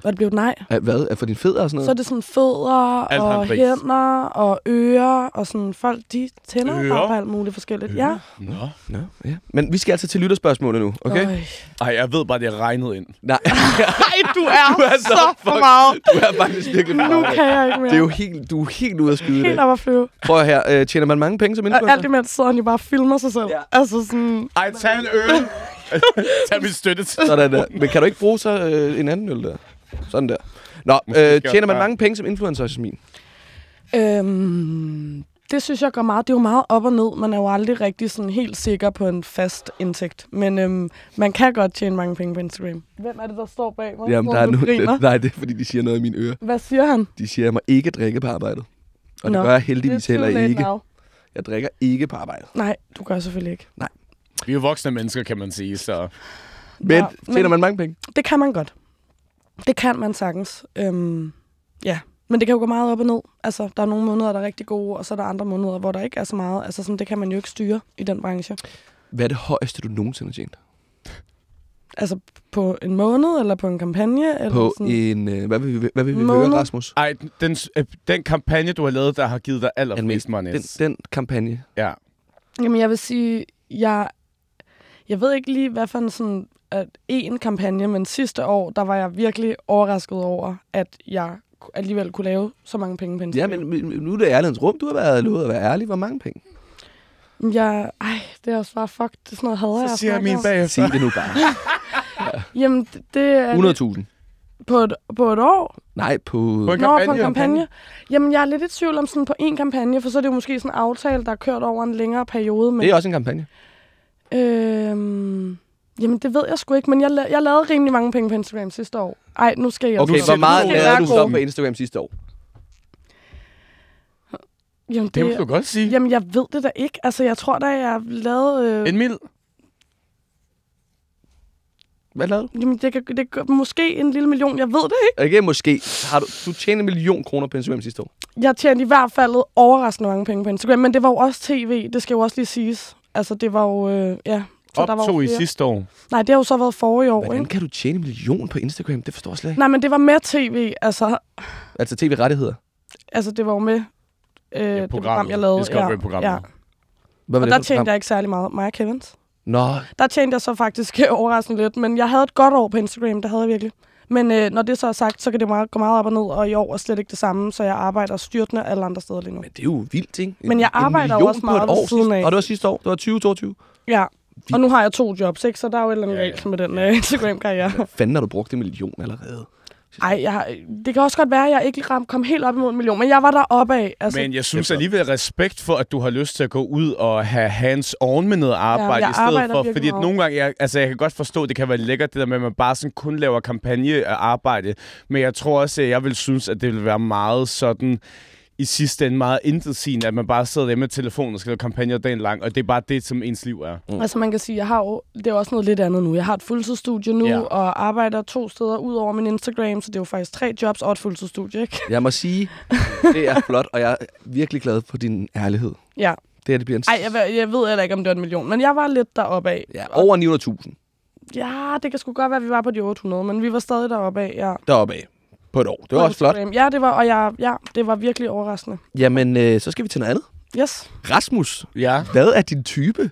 Og det blev et nej. Af Hvad? Er for din fødder og sådan Så er noget? det sådan fødder Alt og hænder og ører og sådan folk, de tænder Ører? bare på alt muligt forskelligt. Ja. Nå. Nå, ja. Men vi skal altså til lytterspørgsmålet nu, okay? Øj. Ej, jeg ved bare, det er regnet ind. Nej, Ej, du er, Du er så så for fuck- meget. du er faktisk virkelig for Nu meget. kan jeg ikke mere. Det er jo helt, du er helt ude at skyde Helt det. op at flyve. Prøv her, øh, tjener man mange penge som Og alt influencer? imens sidder han jo bare og filmer sig selv. Ja. Altså sådan... Ej, tag en øl. tag min støtte. Sådan der. Men kan du ikke bruge så øh, en anden øl der? Sådan der. Nå, øh, tjener man mange penge som influencer, Jasmin? Øhm, det synes jeg går meget. Det er jo meget op og ned. Man er jo aldrig rigtig sådan helt sikker på en fast indtægt. Men øhm, man kan godt tjene mange penge på Instagram. Hvem er det, der står bag mig? Jamen, der er nu, nej, det er fordi, de siger noget i mine ører. Hvad siger han? De siger, at jeg må ikke drikke på arbejdet. Og Nå, det gør jeg heldigvis er heller ikke. now. Jeg drikker ikke på arbejdet. Nej, du gør selvfølgelig ikke. Vi er jo voksne mennesker, kan man sige, så... Men Ja, tjener men- man mange penge? Det kan man godt. Det kan man sagtens. Øhm, ja, men det kan jo gå meget op og ned. Altså, der er nogle måneder, der er rigtig gode, og så er der andre måneder, hvor der ikke er så meget. Altså, sådan, det kan man jo ikke styre i den branche. Hvad er det højeste, du nogensinde har tjent? Altså, på en måned, eller på en kampagne? Eller På sådan. en... Øh, hvad vil vi, hvad vil vi Måned? høre, Rasmus? Ej, den, øh, den kampagne, du har lavet, der har givet dig allerflest money. Den, den kampagne. Ja. Jamen, jeg vil sige, jeg, jeg ved ikke lige, hvad for en sådan, at en kampagne, men sidste år, der var jeg virkelig overrasket over, at jeg alligevel kunne lave så mange penge på Ja, Instagram. men men nu er det ærlighedens rum. Du har været lovet at være ærlig. Hvor mange penge? Jeg, ej, det er også bare, fuck, det er sådan noget hader jeg Så siger jeg snakke min bagefter. Sig det nu bare. Jamen, det, er lidt 100.000. på et, på et år. Nej, på... På en Nå, på en kampagne. kampagne. Jamen, jeg er lidt i tvivl om sådan på en kampagne, for så er det jo måske sådan en aftale, der er kørt over en længere periode. Men, Det er også en kampagne. øhm, jamen, det ved jeg sgu ikke, men jeg, la- jeg lavede rimelig mange penge på Instagram sidste år. Ej, nu skal jeg Okay, hvor meget lavede du så på Instagram sidste år? Jamen, Det må du godt sige. Jamen, jeg ved det da ikke. Altså, jeg tror da, jeg lavede... Øh, En mil. Hvad lavede du? jamen, det kan, det kan, måske en lille million. Jeg ved det ikke. Ikke måske. Har du, du tjente en million kroner på Instagram sidste år. Jeg tjente i hvert fald overraskende mange penge på Instagram, men det var jo også tv. Det skal jo også lige siges. Altså, det var jo... Øh, ja. Så der var Optog i flere. sidste år. Nej, det har jo så været forrige år, Hvordan ikke? kan du tjene en million på Instagram? Det forstår jeg slet ikke. Nej, men det var med tv. Altså, Altså tv-rettigheder. altså det var jo med øh, det program, jeg lavede. Discovery-programmet. Ja. Hvad var Og det der et tjente program? jeg ikke særlig meget. Mig og Kevins. Nå, Der tjente jeg så faktisk overraskende lidt, men jeg havde et godt år på Instagram, det havde jeg virkelig. Men øh, når det så er sagt, så kan det meget, gå meget op og ned, og i år er slet ikke det samme, så jeg arbejder styrtende alle andre steder lige nu. men det er jo vildt, ikke? En- Men jeg arbejder også på meget et ved år siden af. Og det var sidste år. Det var 2022. Ja, og nu har jeg to jobs, ikke? så der er jo et eller andet Ja, ja. galt med den øh, Instagram-karriere. Hvad fanden har du brugt en million allerede? Ej, jeg, har- det kan også godt være, at jeg ikke ram, kom helt op imod en million, men jeg var der oppe af. Altså, Men jeg synes alligevel respekt for, at du har lyst til at gå ud og have hands-on med noget arbejde jeg i stedet for. Fordi at nogle gange, jeg, altså jeg kan godt forstå, at det kan være lækkert det der med, at man bare sådan kun laver kampagnearbejde. Men jeg tror også, at jeg vil synes, at det vil være meget sådan i sidste ende meget intetsigende, at man bare sidder hjemme med telefonen og skal lave kampagner dagen lang, og det er bare det, som ens liv er. Mm. Altså man kan sige, jeg har jo, det er også noget lidt andet nu. Jeg har et fuldtidsstudie nu, Ja. og arbejder to steder ud over min Instagram, så det er jo faktisk tre jobs og et fuldtidsstudie, ikke? Jeg må sige, det er flot, og jeg er virkelig glad for din ærlighed. Ja. Det her, det bliver en... Ej, jeg, ved- jeg ved heller ikke, om det var en million, men jeg var lidt deroppe af. Ja, over 900.000 Ja, det kan sgu godt være, at vi var på de 800, men vi var stadig deroppe af, ja. deroppe af på et år. Det var På også flot. Instagram. Ja, det var, og jeg, ja, det var virkelig overraskende. Jamen, øh, så skal vi til noget andet. Yes. Rasmus, Ja. hvad er din type?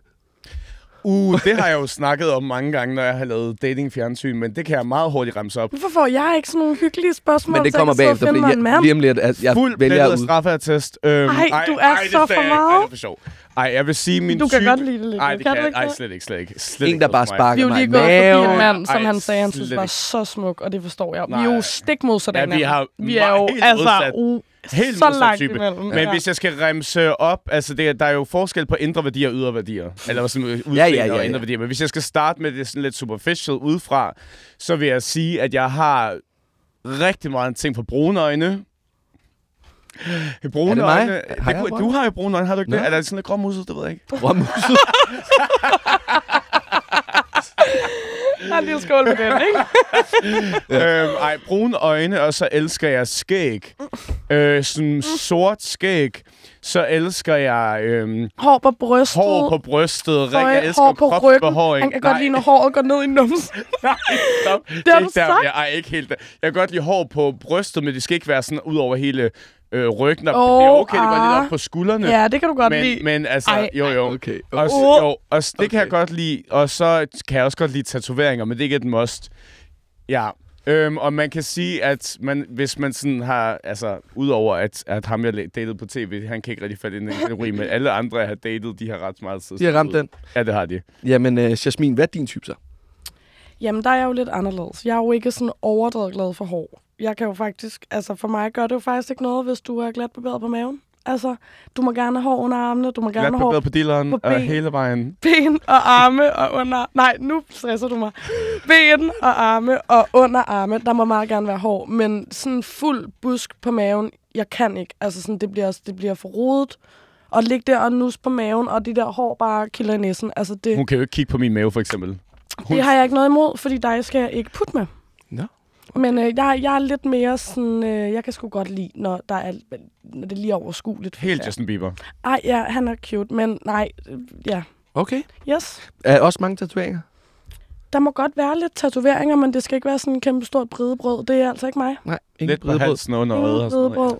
Uh, det har jeg jo snakket om mange gange, når jeg har lavet dating-fjernsyn, men det kan jeg meget hurtigt ramse op. Hvorfor får jeg ikke sådan nogle hyggelige spørgsmål, Men det så jeg kommer kan sidde og bagefter, finde fordi mig en jeg, mand? lige om lidt, at jeg Fuld vælger billede ud. straffeattest. Øhm, Ej, du er så for meget. Ej, det er for sjov. Ej, jeg vil sige, min Du kan type... godt lide det lidt. Ej, det kan kan, ikke ej, det? slet ikke, slet ikke. Slet En, ikke der bare for mig. sparker Vi er jo lige gået forbi en mand, som Ej, han sagde, han synes var så smuk, og det forstår jeg. Vi Nej. er jo stik modsat af Ja, vi har. Vi er jo helt altså u- Helt så modsat langt type. imellem. Men ja. hvis jeg skal remse op, altså det, der er jo forskel på indre værdier og ydre værdier. Eller sådan udseende Ja, ja, ja, og indre ja. værdier. Men hvis jeg skal starte med det sådan lidt superficial udefra, så vil jeg sige, at jeg har rigtig meget en ting for brune øjne. Brune Er det mig? øjne. Har Det, jeg brune? du har jo brune øjne, har du ikke Nå. det? Er der sådan lidt gråmusset, det ved jeg ikke. Råmuset. Ja, lige skål med den, ikke? Øhm, ej, brune øjne, og så elsker jeg skæg. Øh, sådan sort skæg. Så elsker jeg øhm, Hår på brystet. hår på brystet. Rig, jeg elsker hår på ryggen. kropsbehåring. Han kan godt lide, når håret går ned i numsen. Nej, stop. Det har er du der, sagt. Jeg er ikke helt der. Jeg kan godt lide hår på brystet, men det skal ikke være sådan ud over hele øh, ryggen. Og Åh, det er okay, det går lidt ah. op på skuldrene. Ja, det kan du godt lide. men, men altså, Ej. jo jo. Okay. Og, s- Åh. jo, og s- det kan jeg Okay. godt lide. Og så kan jeg også godt lide tatoveringer, men det er ikke et must. Ja. Øhm, og man kan sige, at man, hvis man sådan har, altså, udover at, at ham, jeg datede på tv, han kan ikke rigtig falde ind i den kategori, men alle andre, jeg har datet, de har ret meget tid. De har ramt den. Ja, det har de. Jamen, øh, Jasmin, hvad er din type så? Jamen, der er jeg jo lidt anderledes. Jeg er jo ikke sådan overdrevet glad for hår. Jeg kan jo faktisk, altså for mig gør det jo faktisk ikke noget, hvis du er glat barberet på maven. Altså, du må gerne have hår under armene, du må gerne have hår på dilleren på og ben. hele vejen. ben og arme og under... Nej, nu stresser du mig. Ben og arme og under arme, der må meget gerne være hår. Men sådan fuld busk på maven, jeg kan ikke. Altså sådan, det bliver, det bliver for rodet. Og ligge der og nus på maven, og de der hår bare kilder i næsen. Altså det, Hun kan jo ikke kigge på min mave, for eksempel. Hun, det har jeg ikke noget imod, fordi dig skal jeg ikke putte med. Men øh, jeg, jeg er lidt mere sådan... Øh, jeg kan sgu godt lide, når, der er, når det er lige overskueligt. Helt ja. Justin Bieber. Ej, ja, han er cute, men nej, øh, ja. Okay. Yes. Er også mange tatoveringer? Der må godt være lidt tatoveringer, men det skal ikke være sådan en kæmpe stort bridebrød. Det er altså ikke mig. Nej, ingen Lidt på bridebrød. halsen og under øjet. Ingen og sådan noget, bridebrød.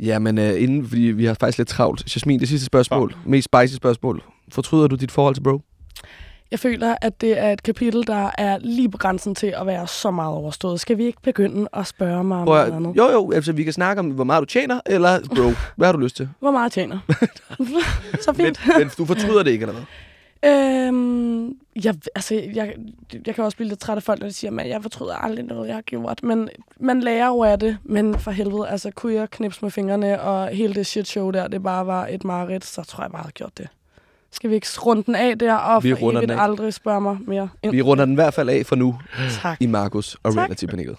Ja, men uh, inden, fordi vi har faktisk lidt travlt. Jasmin, det sidste spørgsmål. Mest spicy spørgsmål. Fortryder du dit forhold til bro? Jeg føler, at det er et kapitel, der er lige på grænsen til at være så meget overstået. Skal vi ikke begynde at spørge mig om Prøv, noget andet? jo, jo, altså vi kan snakke om, hvor meget du tjener, eller bro, hvad har du lyst til? Hvor meget tjener? så Men, fint. men du fortryder det ikke, eller hvad? Øhm, jeg, altså, jeg, jeg kan også blive lidt træt af folk, når de siger, at jeg fortryder aldrig noget, jeg har gjort. Men man lærer jo af det. Men for helvede, altså, kunne jeg knipse med fingrene, og hele det shit show der, det bare var et mareridt, så tror jeg bare, jeg havde gjort det. Skal vi ikke runde den af der, og Vi for runder evigt den af. aldrig spørge mig mere ind? Vi runder den i hvert fald af for nu Tak. i Markus og. Reality-panelet.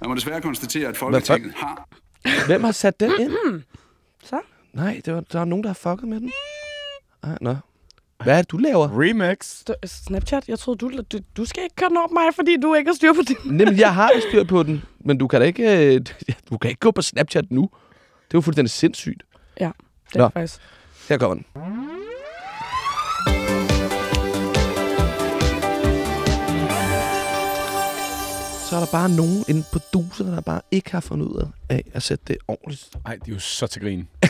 Jeg må desværre konstatere, at Folketinget har Hvem har sat den ind? Så. Nej, det var, der er nogen, der har fucket med den. Ej, nå. Hvad er det, du laver? Remix. St- Snapchat, jeg troede, du, du, du skal ikke køre den over på mig, fordi du ikke har styr på din. Jamen, jeg har ikke styr på den, men du kan da ikke, øh, du kan ikke gå på Snapchat nu. Det er jo fuldstændig sindssygt. Det Nå. er faktisk. Her kommer den. Der bare nogen på duserne, der bare ikke har fundet ud af at sætte det ordentligt. Ej, det er jo så til grin.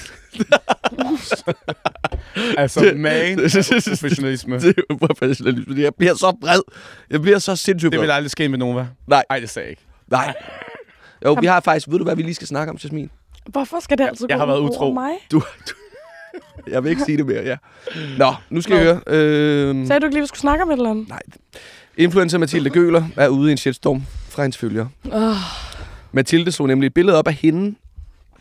altså, man professionalisme. Det er jo professionalisme. Jeg bliver så vred. Jeg bliver så sindssygt Det vred. vil aldrig ske med Nova. Nej. Ej, det sagde jeg ikke. Nej. Jo, vi har faktisk... Ved du, hvad vi lige skal snakke om, Jasmin? Hvorfor skal det altid Jeg gå har været utro. mig? Du, du, jeg vil ikke sige det mere, ja. Nå, nu skal jeg høre. Øh, Sagde du ikke lige, vi skulle snakke om et eller andet? nej. Influencer Mathilde Gøler er ude i en shitstorm fra hendes følgere. Oh, Mathilde slog nemlig et billede op af hende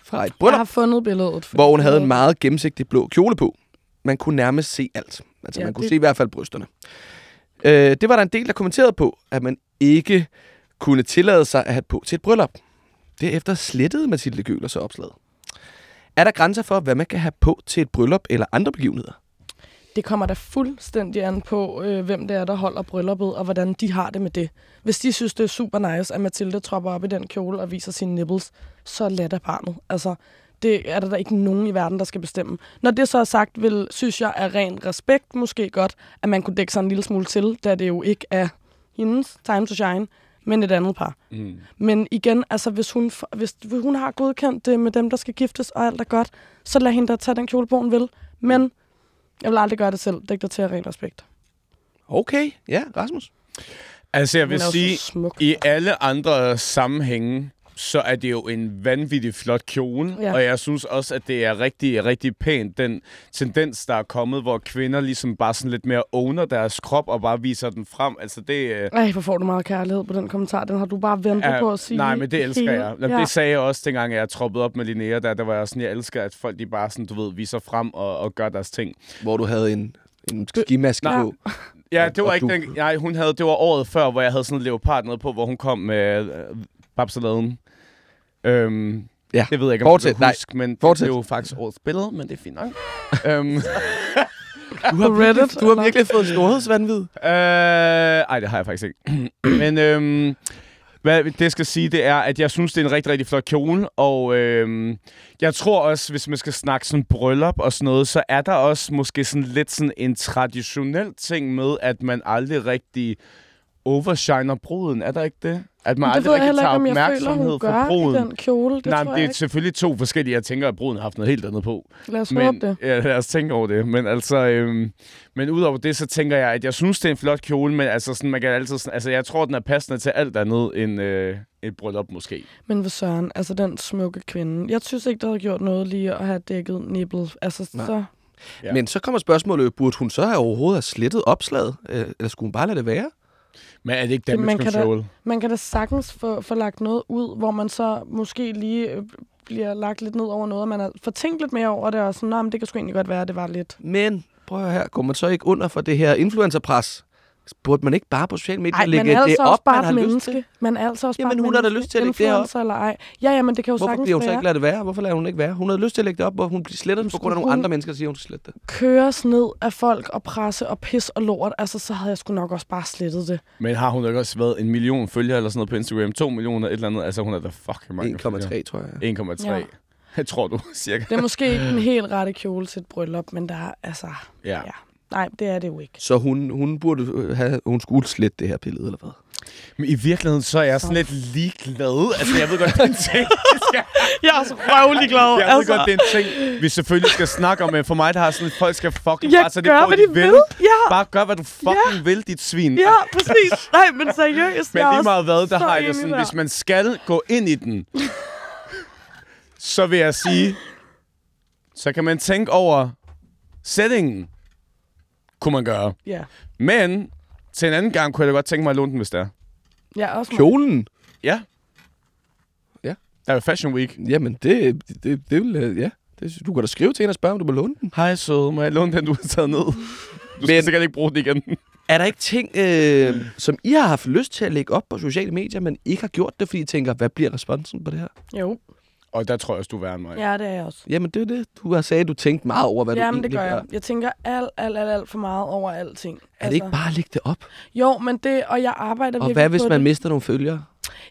fra et jeg bryllup, har fundet billedet. hvor hun havde en meget gennemsigtig blå kjole på. Man kunne nærmest se alt. Altså, Ja, man kunne det- se i hvert fald brysterne. Øh, det var der en del, der kommenterede på, at man ikke kunne tillade sig at have på til et bryllup. Derefter slettede Mathilde Gøler så opslaget. Er der grænser for, hvad man kan have på til et bryllup eller andre begivenheder? Det kommer da fuldstændig an på, øh, hvem det er, der holder brylluppet, og hvordan de har det med det. Hvis de synes, det er super nice, at Mathilde tropper op i den kjole og viser sine nipples, så lad da barnet. Altså, det er der da ikke nogen i verden, der skal bestemme. Når det så er sagt, vil, synes jeg af ren respekt måske godt, at man kunne dække sig en lille smule til, da det jo ikke er hendes time to shine, men et andet par. Mm. Men igen, altså hvis hun, hvis hun har godkendt det med dem, der skal giftes, og alt er godt, så lad hende da tage den kjole på, hun vil. Men jeg vil aldrig gøre det selv. Dæk dig til af ren respekt. Okay, ja, Rasmus. Altså, jeg vil sige, smuk. i alle andre sammenhænge, så er det jo en vanvittig flot kjole. Ja. Ja. Og jeg synes også, at det er rigtig, rigtig pænt, den tendens, der er kommet, hvor kvinder ligesom bare sådan lidt mere owner deres krop og bare viser den frem. Altså, det... øh, Ej, hvor får du meget kærlighed på den kommentar. Den har du bare ventet er- på at sige. Nej, men det elsker hele- jeg. Jamen, Det sagde jeg også, dengang jeg troppede op med Linnea, der, der var jeg sådan, jeg elsker, at folk de bare sådan, du ved, viser frem og, og gør deres ting. Hvor du havde en, en skimaske på. Ja, det var ikke du- den, nej, hun havde, det var året før, hvor jeg havde sådan en leopard nede på, hvor hun kom med øh, babsaladen. Øhm, Ja. Det ved jeg ikke, om Fortsæt. du Nej. kan huske, men Fortsæt. det er jo faktisk årets billede, men det er fint nok. øhm, Du har, virkelig, Reddit, du har virkelig fået storhedsvandvid. øh, ej, det har jeg faktisk ikke. men øhm, hvad det skal sige, det er, at jeg synes, det er en rigtig, rigtig flot kjole, og øhm, jeg tror også, hvis man skal snakke sådan bryllup og sådan noget, så er der også måske sådan lidt sådan en traditionel ting med, at man aldrig rigtig overshiner bruden. Er der ikke det? At man aldrig ved jeg rigtig heller tager ikke, om jeg føler, opmærksomhed hun for gør i bruden. den kjole. Det Nej, tror men jeg det er ikke. selvfølgelig to forskellige. Jeg tænker, at bruden har haft noget helt andet på. Lad os Men, håbe det. Ja, lad os tænke over det. Men altså, øhm, men udover det, så tænker jeg, at jeg synes, det er en flot kjole, men altså, sådan, man kan altid, sådan, altså, jeg tror, den er passende til alt andet end øh, et bryllup måske. Men hvad søren, altså den smukke kvinde. Jeg synes ikke, der havde gjort noget lige at have dækket nipple. Altså, Nej. så... Ja. Men så kommer spørgsmålet, burde hun så have overhovedet have slettet opslaget? Øh, Eller skulle hun bare lade det være? Men er det ikke damage man kan da-? Man kan da sagtens få, få lagt noget ud, hvor man så måske lige øh, bliver lagt lidt ned over noget, og man har fået tænkt lidt mere over det, og sådan, "Nå, men det kan sgu egentlig godt være, at det var lidt. Men prøv her, går man så ikke under for det her influencerpres? Burde man ikke bare på sociale medier Ej, lægge man er det altså op, også man bare har et lyst menneske. til? Man er altså også Jamen, bare et hun har da menneske. lyst til at lægge det op. Eller ej. Ja, ja, men det kan jo Hvorfor sagtens bliver hun så ikke lade det være? Hvorfor lader hun ikke være? Hun havde lyst til at lægge det op, hvor hun bliver slettet på grund af nogle andre mennesker, der siger, hun skal slette det. køres ned af folk og presse og pis og lort, altså så havde jeg sgu nok også bare slettet det. Men har hun ikke også været en million følgere eller sådan noget på Instagram? To millioner, et eller andet? Altså, hun er da fucking mange 1,3, tror jeg. 1,3. Ja. Jeg tror du, cirka. Det er måske ikke den helt rette kjole til et bryllup, men der er altså... Ja. Ja. Nej, det er det jo ikke. Så hun, hun burde have, hun skulle slette det her billede, eller hvad? Men i virkeligheden, så er jeg sådan lidt ligeglad. Altså, jeg ved godt, det er en ting. skal- Jeg er så røvlig glad. Jeg ved godt, det er en ting, vi selvfølgelig skal snakke om, men for mig, der har sådan, at folk skal fucking Jeg bare tage det på, hvad de de vil. Ja, Bare gør, hvad du fucking vil, dit svin. ja, præcis. Nej, men seriøst. Men jeg lige meget hvad, der så har jeg det sådan, der. hvis man skal gå ind i den, så vil jeg sige, så kan man tænke over settingen, kunne man gøre. Ja, Men til en anden gang kunne jeg da godt tænke mig at låne den, hvis det er. er også mig. Kjolen? Ja. Ja. Der er jo Fashion Week. Jamen, det, det, det vil, øh, ja. Det, du kan da skrive til hende og spørge, om du må låne den. Hej søde, må jeg låne den, du har taget ned? Du skal Men- sikkert ikke bruge den igen. Er der ikke ting, øh, som I har haft lyst til at lægge op på sociale medier, men ikke har gjort det, fordi I tænker, hvad bliver responsen på det her? Jo, Og der tror jeg også, du er værre end mig. ja, det er jeg også. Jamen, det er det. Du har sagt, at du tænkte meget over, hvad du Jamen, egentlig det gør gør. jeg. Jeg tænker alt, alt, alt, alt for meget over alting. Altså, Er det ikke bare at lægge det op? Jo, men det, og jeg arbejder Og virkelig hvad hvis man det. mister nogle følgere?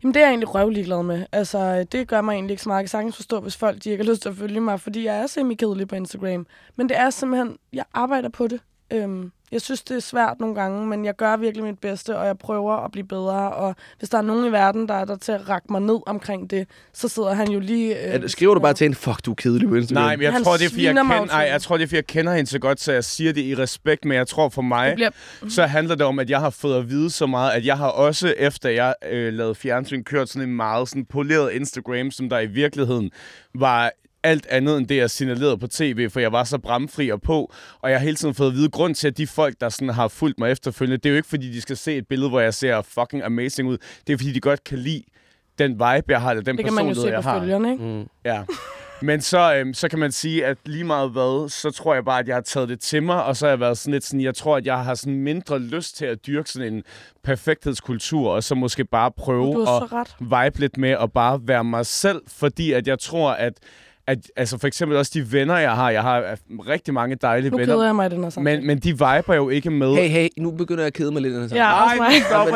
Jamen, det er jeg egentlig røvlig glad med. Altså, det gør mig egentlig ikke så meget. Jeg kan sagtens forstå, hvis folk de ikke har lyst til at følge mig, fordi jeg er semi-kedelig på Instagram. Men det er simpelthen, jeg arbejder på det. Øhm, jeg synes, det er svært nogle gange, men jeg gør virkelig mit bedste, og jeg prøver at blive bedre. Og hvis der er nogen i verden, der er der til at række mig ned omkring det, så sidder han jo lige... Øh, Er Skriver du bare til en fuck, du er kedelig på Instagram? Nej, men jeg Han tror, det er, fordi jeg, kender, ej, utroligt. jeg tror, det er, fordi jeg kender hende så godt, så jeg siger det i respekt, men jeg tror for mig, bliver, så handler det om, at jeg har fået at vide så meget, at jeg har også, efter jeg øh, lavede fjernsyn, kørt sådan en meget sådan poleret Instagram, som der i virkeligheden var alt andet end det, jeg signalerede på tv, for jeg var så bramfri og på, og jeg har hele tiden fået at vide, grund til, at de folk, der sådan har fulgt mig efterfølgende, det er jo ikke, fordi de skal se et billede, hvor jeg ser fucking amazing ud, det er, fordi de godt kan lide den vibe, jeg har, eller den det kan man jo se jeg på har. følgerne, ikke? Mm. Ja. Men så, øhm, så kan man sige, at lige meget hvad, så tror jeg bare, at jeg har taget det til mig, og så har jeg været sådan lidt sådan, jeg tror, at jeg har sådan mindre lyst til at dyrke sådan en perfekthedskultur, og så måske bare prøve har at vibe lidt med at bare være mig selv, fordi at jeg tror, at, at altså for eksempel også de venner, jeg har, jeg har øh, rigtig mange dejlige Nu venner, keder jeg mig i den her samtale. men, men de viber jo ikke med. Hey, hey, nu begynder jeg at kede mig lidt. i den her Ja, samtale. stop,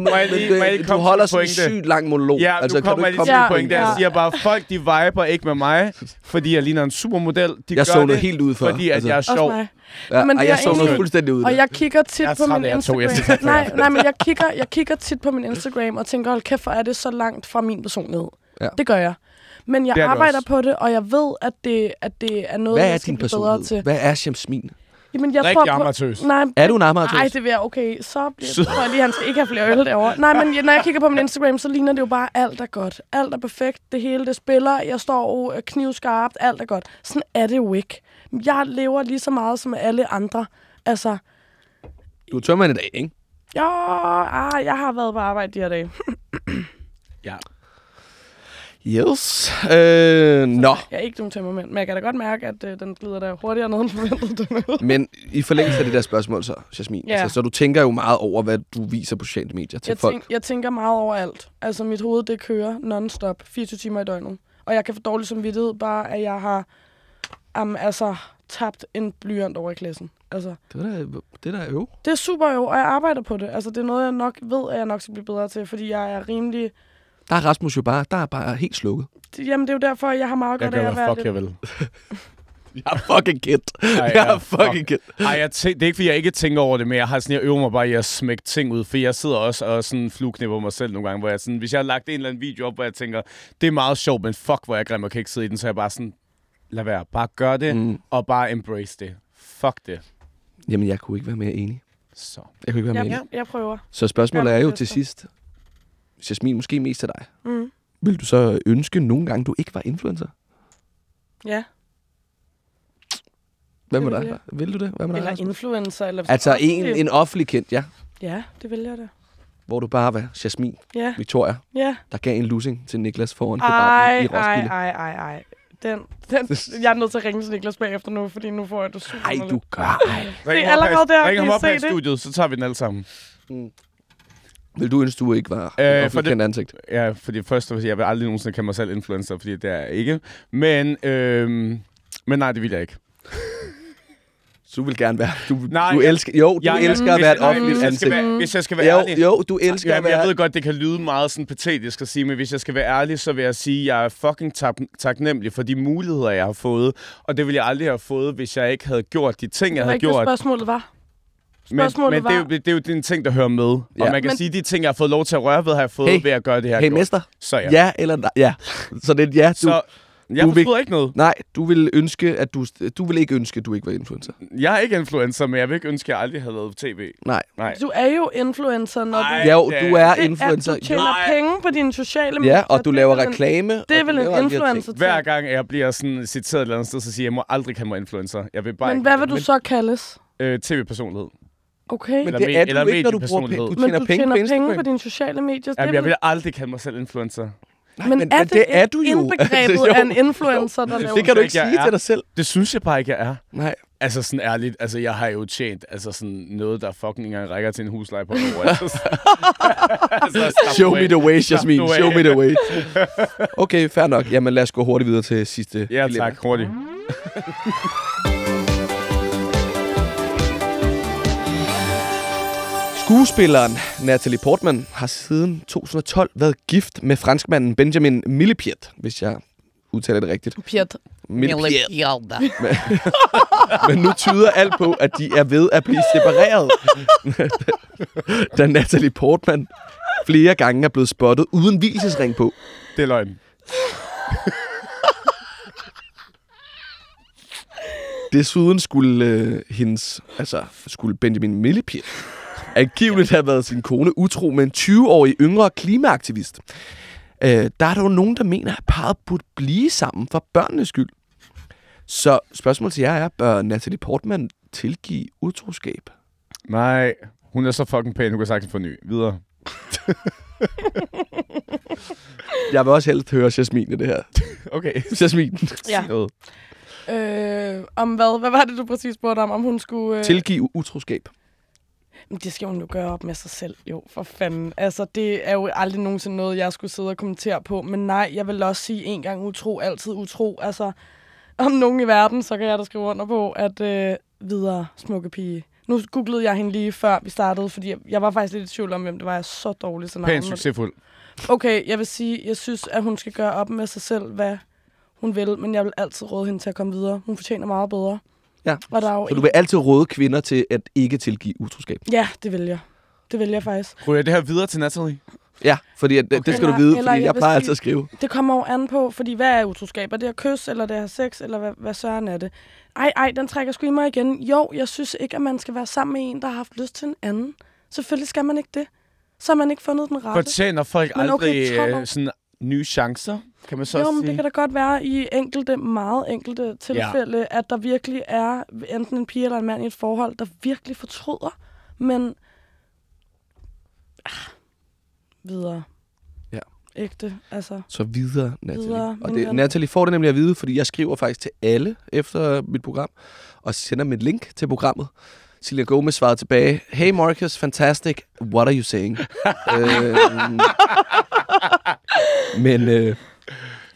Men- Du holder sådan en sygt lang monolog. Ja, altså, nu kan kommer du jeg ikke lige til ja, Ja, point der. Jeg siger bare, folk de viber ikke med mig, fordi jeg ligner en supermodel. De Jeg gør så det, helt ud for. fordi at jeg er sjov. Ja, Men jeg er så noget fuldstændig ud. Og jeg kigger tit på min Instagram. nej, nej, men jeg kigger, jeg kigger tit på min Instagram og tænker, hold kæft, hvor er det så langt fra min personlighed. Ja. Det gør jeg. Men jeg Det er arbejder også. på det, og jeg ved, at det, at det er noget, Hvad er jeg skal din blive bedre til. Hvad er Jasmin? Jamen, jeg Rigtig tror amatøs. Nej, Er du en amatøs? Nej, det vil jeg. Okay, så bliver, tror jeg lige, han skal ikke have flere øl derovre. Nej, men når jeg kigger på min Instagram, så ligner det jo bare, alt er godt. Alt er perfekt. Det hele, det spiller. Jeg står øh, knivskarpt. Alt er godt. Sådan er det jo ikke. Jeg lever lige så meget som alle andre. Altså, Du er tømmermand i dag, ikke? ja, ah, jeg har været på arbejde de her dage. Ja. Yes. Øh, nå, Jeg er ikke nogen tømmermænd, men jeg kan da godt mærke, at øh, den glider der hurtigere ned end forventet. men i forlængelse af det der spørgsmål så, Jasmin, Ja. altså, så du tænker jo meget over, hvad du viser på sociale medier til jeg, folk. tænk, jeg tænker meget over alt. Altså, mit hoved, det kører non-stop 24 timer i døgnet. Og jeg kan få dårlig samvittighed bare, at jeg har um, altså, tabt en blyant over i klassen. Altså, Det er da, det er da jo. det er super jo, og jeg arbejder på det. Altså, det er noget, jeg nok ved, at jeg nok skal blive bedre til, fordi jeg er rimelig... Der er Rasmus jo bare, der er bare helt slukket. Jamen, det er jo derfor, jeg har meget Jeg godt af at være fuck jeg vil. Jeg er fucking kid. Ej, Jeg ja, er fucking kid. Ej, jeg tæ- det er ikke, fordi jeg ikke tænker over det, men jeg har sådan, jeg øver mig bare i at smække ting ud, for jeg sidder også og sådan flueknipper mig selv nogle gange, hvor jeg sådan, hvis jeg har lagt en eller anden video op, hvor jeg tænker, det er meget sjovt, men fuck, hvor jeg grim og kan ikke sidde i den, så jeg bare sådan, lad være, bare gør det, mm. Og bare embrace det. Fuck det. Jamen, jeg kunne ikke være mere enig. Så. Jeg kunne ikke være mere Jeg, enig. jeg prøver. Så spørgsmålet er jo til sidst, Jasmin, måske mest til dig. Mm. Vil du så ønske nogle gange, du ikke var influencer? Ja. Hvad Det med vil dig? Vil du det? Hvad med dig? Eller Rasmus? influencer. Eller Altså en, en offentlig kendt, ja. Ja, det vil jeg da. Hvor du bare var Jasmin Ja, Victoria, ja. der gav en losing til Niklas foran Ej, i ej, Roskilde. ej, ej, ej. Den, den, jeg er nødt til at ringe til Niklas bagefter nu, fordi nu får jeg det super Ej, underligt. du gør ej. Ring er ham op allerede der. Ring ham I op her i det? studiet, så tager vi den alle sammen. Vil du ønske, du ikke var Øh, øh, for offentlig det- kendt ansigt? Ja, fordi først, vil jeg jeg vil aldrig nogensinde kalde mig selv influencer, fordi det er jeg ikke. Men, øhm, men nej, det vil jeg ikke. Du vil gerne være... Du, Nej, du jeg- elsker, jo, du Jeg- elsker at være et offentligt ansigt. være- Hvis jeg skal være Jo, ærlig... jo, du elsker at Jamen, jeg være... ved godt, det kan lyde meget sådan patetisk at sige, men hvis jeg skal være ærlig, så vil jeg sige, at jeg er fucking tak- taknemmelig for de muligheder, jeg har fået. Og det ville jeg aldrig have fået, hvis jeg ikke havde gjort de ting, jeg Det var havde ikke det, gjort. spørgsmålet var. Men, Spørgsmålet men det, er jo, var- det er jo det er en ting, der hører med. Ja. Ja. Og man kan Men- sige, at de ting, jeg har fået lov til at røre ved, har jeg fået Hey. ved at gøre det her. Hey, gjort. mester. Så ja. Ja eller nej? Ja. Så det er et ja, du... Så jeg du vil- ikke noget. Nej, du vil ønske, at du... Du vil ikke ønske, at du ikke var influencer. Jeg er ikke influencer, men jeg vil ikke ønske, at jeg aldrig havde lavet tv. Nej. Nej. Du er jo influencer, når Ej, du... Ja, jo, du er- det influencer. Er, du tjener Nej. penge på dine sociale medier. Ja, og du laver er en- reklame. Det og er vel en her ting. influencer Hver gang jeg bliver sådan citeret et eller andet sted, så siger jeg, jeg må aldrig kalde mig influencer. Jeg vil bare Men ikke- hvad vil du så kaldes? Øh, tv-personlighed. Okay. Men Eller det er eller du ikke, når du bruger penge. Du Men tjener du penge tjener på penge Instagram. på dine sociale medier. Jamen, jeg vil aldrig kalde mig selv influencer. Nej, men, er det, det er du jo. indbegrebet jo. af en influencer, der laver... Det kan du ikke, sige til dig selv. Det synes jeg bare ikke, jeg er. Nej. Altså sådan ærligt, altså jeg har jo tjent altså sådan noget, der fucking ikke engang rækker til en husleje på år. altså, altså, Show away. me the way, Stop Jasmin. away. Show me the way. Okay, fair nok. Jamen lad os gå hurtigt videre til sidste Ja, dilemma. tak. Hurtigt. Skuespilleren Natalie Portman har siden 2012 været gift med franskmanden Benjamin Millepied, hvis jeg udtaler det rigtigt. Pjat. Millepied. Men nu tyder alt på, at de er ved at blive separeret. da Natalie Portman flere gange er blevet spottet uden hvilesesring på. Det er løgn. Desuden skulle øh, hendes, altså skulle Benjamin Millepied angiveligt have været sin kone utro med en 20-årig yngre klimaaktivist. Øh, der er dog nogen, der mener, at parret burde blive sammen for børnenes skyld. Så spørgsmålet til jer er, bør Natalie Portman tilgive utroskab? Nej, hun er så fucking pæn, hun kan sagtens få ny. Videre. Jeg vil også helst høre Jasmin i det her. Okay. Jasmin, Ja. noget. Øh, om hvad? Hvad var det, du præcis spurgte om? Om hun skulle... Øh... Tilgive utroskab. Men Det skal hun jo gøre op med sig selv, jo, for fanden. Altså, det er jo aldrig nogensinde noget, jeg skulle sidde og kommentere på. Men nej, jeg vil også sige en gang utro, altid utro. Altså, om nogen i verden, så kan jeg da skrive under på, at øh, videre, smukke pige. Nu googlede jeg hende lige før vi startede, fordi jeg, jeg var faktisk lidt i tvivl om, hvem det var. Jeg er så dårlig til navnet. succesfuld. Okay, jeg vil sige, jeg synes, at hun skal gøre op med sig selv, hvad hun vil. Men jeg vil altid råde hende til at komme videre. Hun fortjener meget bedre. Ja. Og der er jo Så du vil altid råde kvinder til at ikke tilgive utroskab? Ja, det vil jeg. Det vil jeg faktisk. Ryger det her videre til Natalie? Ja, fordi at, okay. det skal du Eller- vide, eller fordi jeg jeg plejer sige- altid at skrive. Det kommer jo an på, fordi hvad er utroskab? Er det at kysse, eller det at have sex, eller hvad, hvad søren er det? Ej, ej, den trækker sgu i mig igen. Jo, jeg synes ikke, at man skal være sammen med en, der har haft lyst til en anden. Selvfølgelig skal man ikke det. Så har man ikke fundet den rette. Fortjener folk Men okay, aldrig øh, sådan nye chancer, kan man så jo, men sige? det kan da godt være i enkelte, meget enkelte tilfælde, ja. at der virkelig er enten en pige eller en mand i et forhold, der virkelig fortryder. Men ah, videre. Ja. Ægte, altså. Så videre, Natalie. Videre, og det. Natalie får det nemlig at vide, fordi jeg skriver faktisk til alle efter mit program, og sender et link til programmet. Celia Gomez svarede tilbage, Hey Marcus, fantastic. What are you saying? øhm, men øh,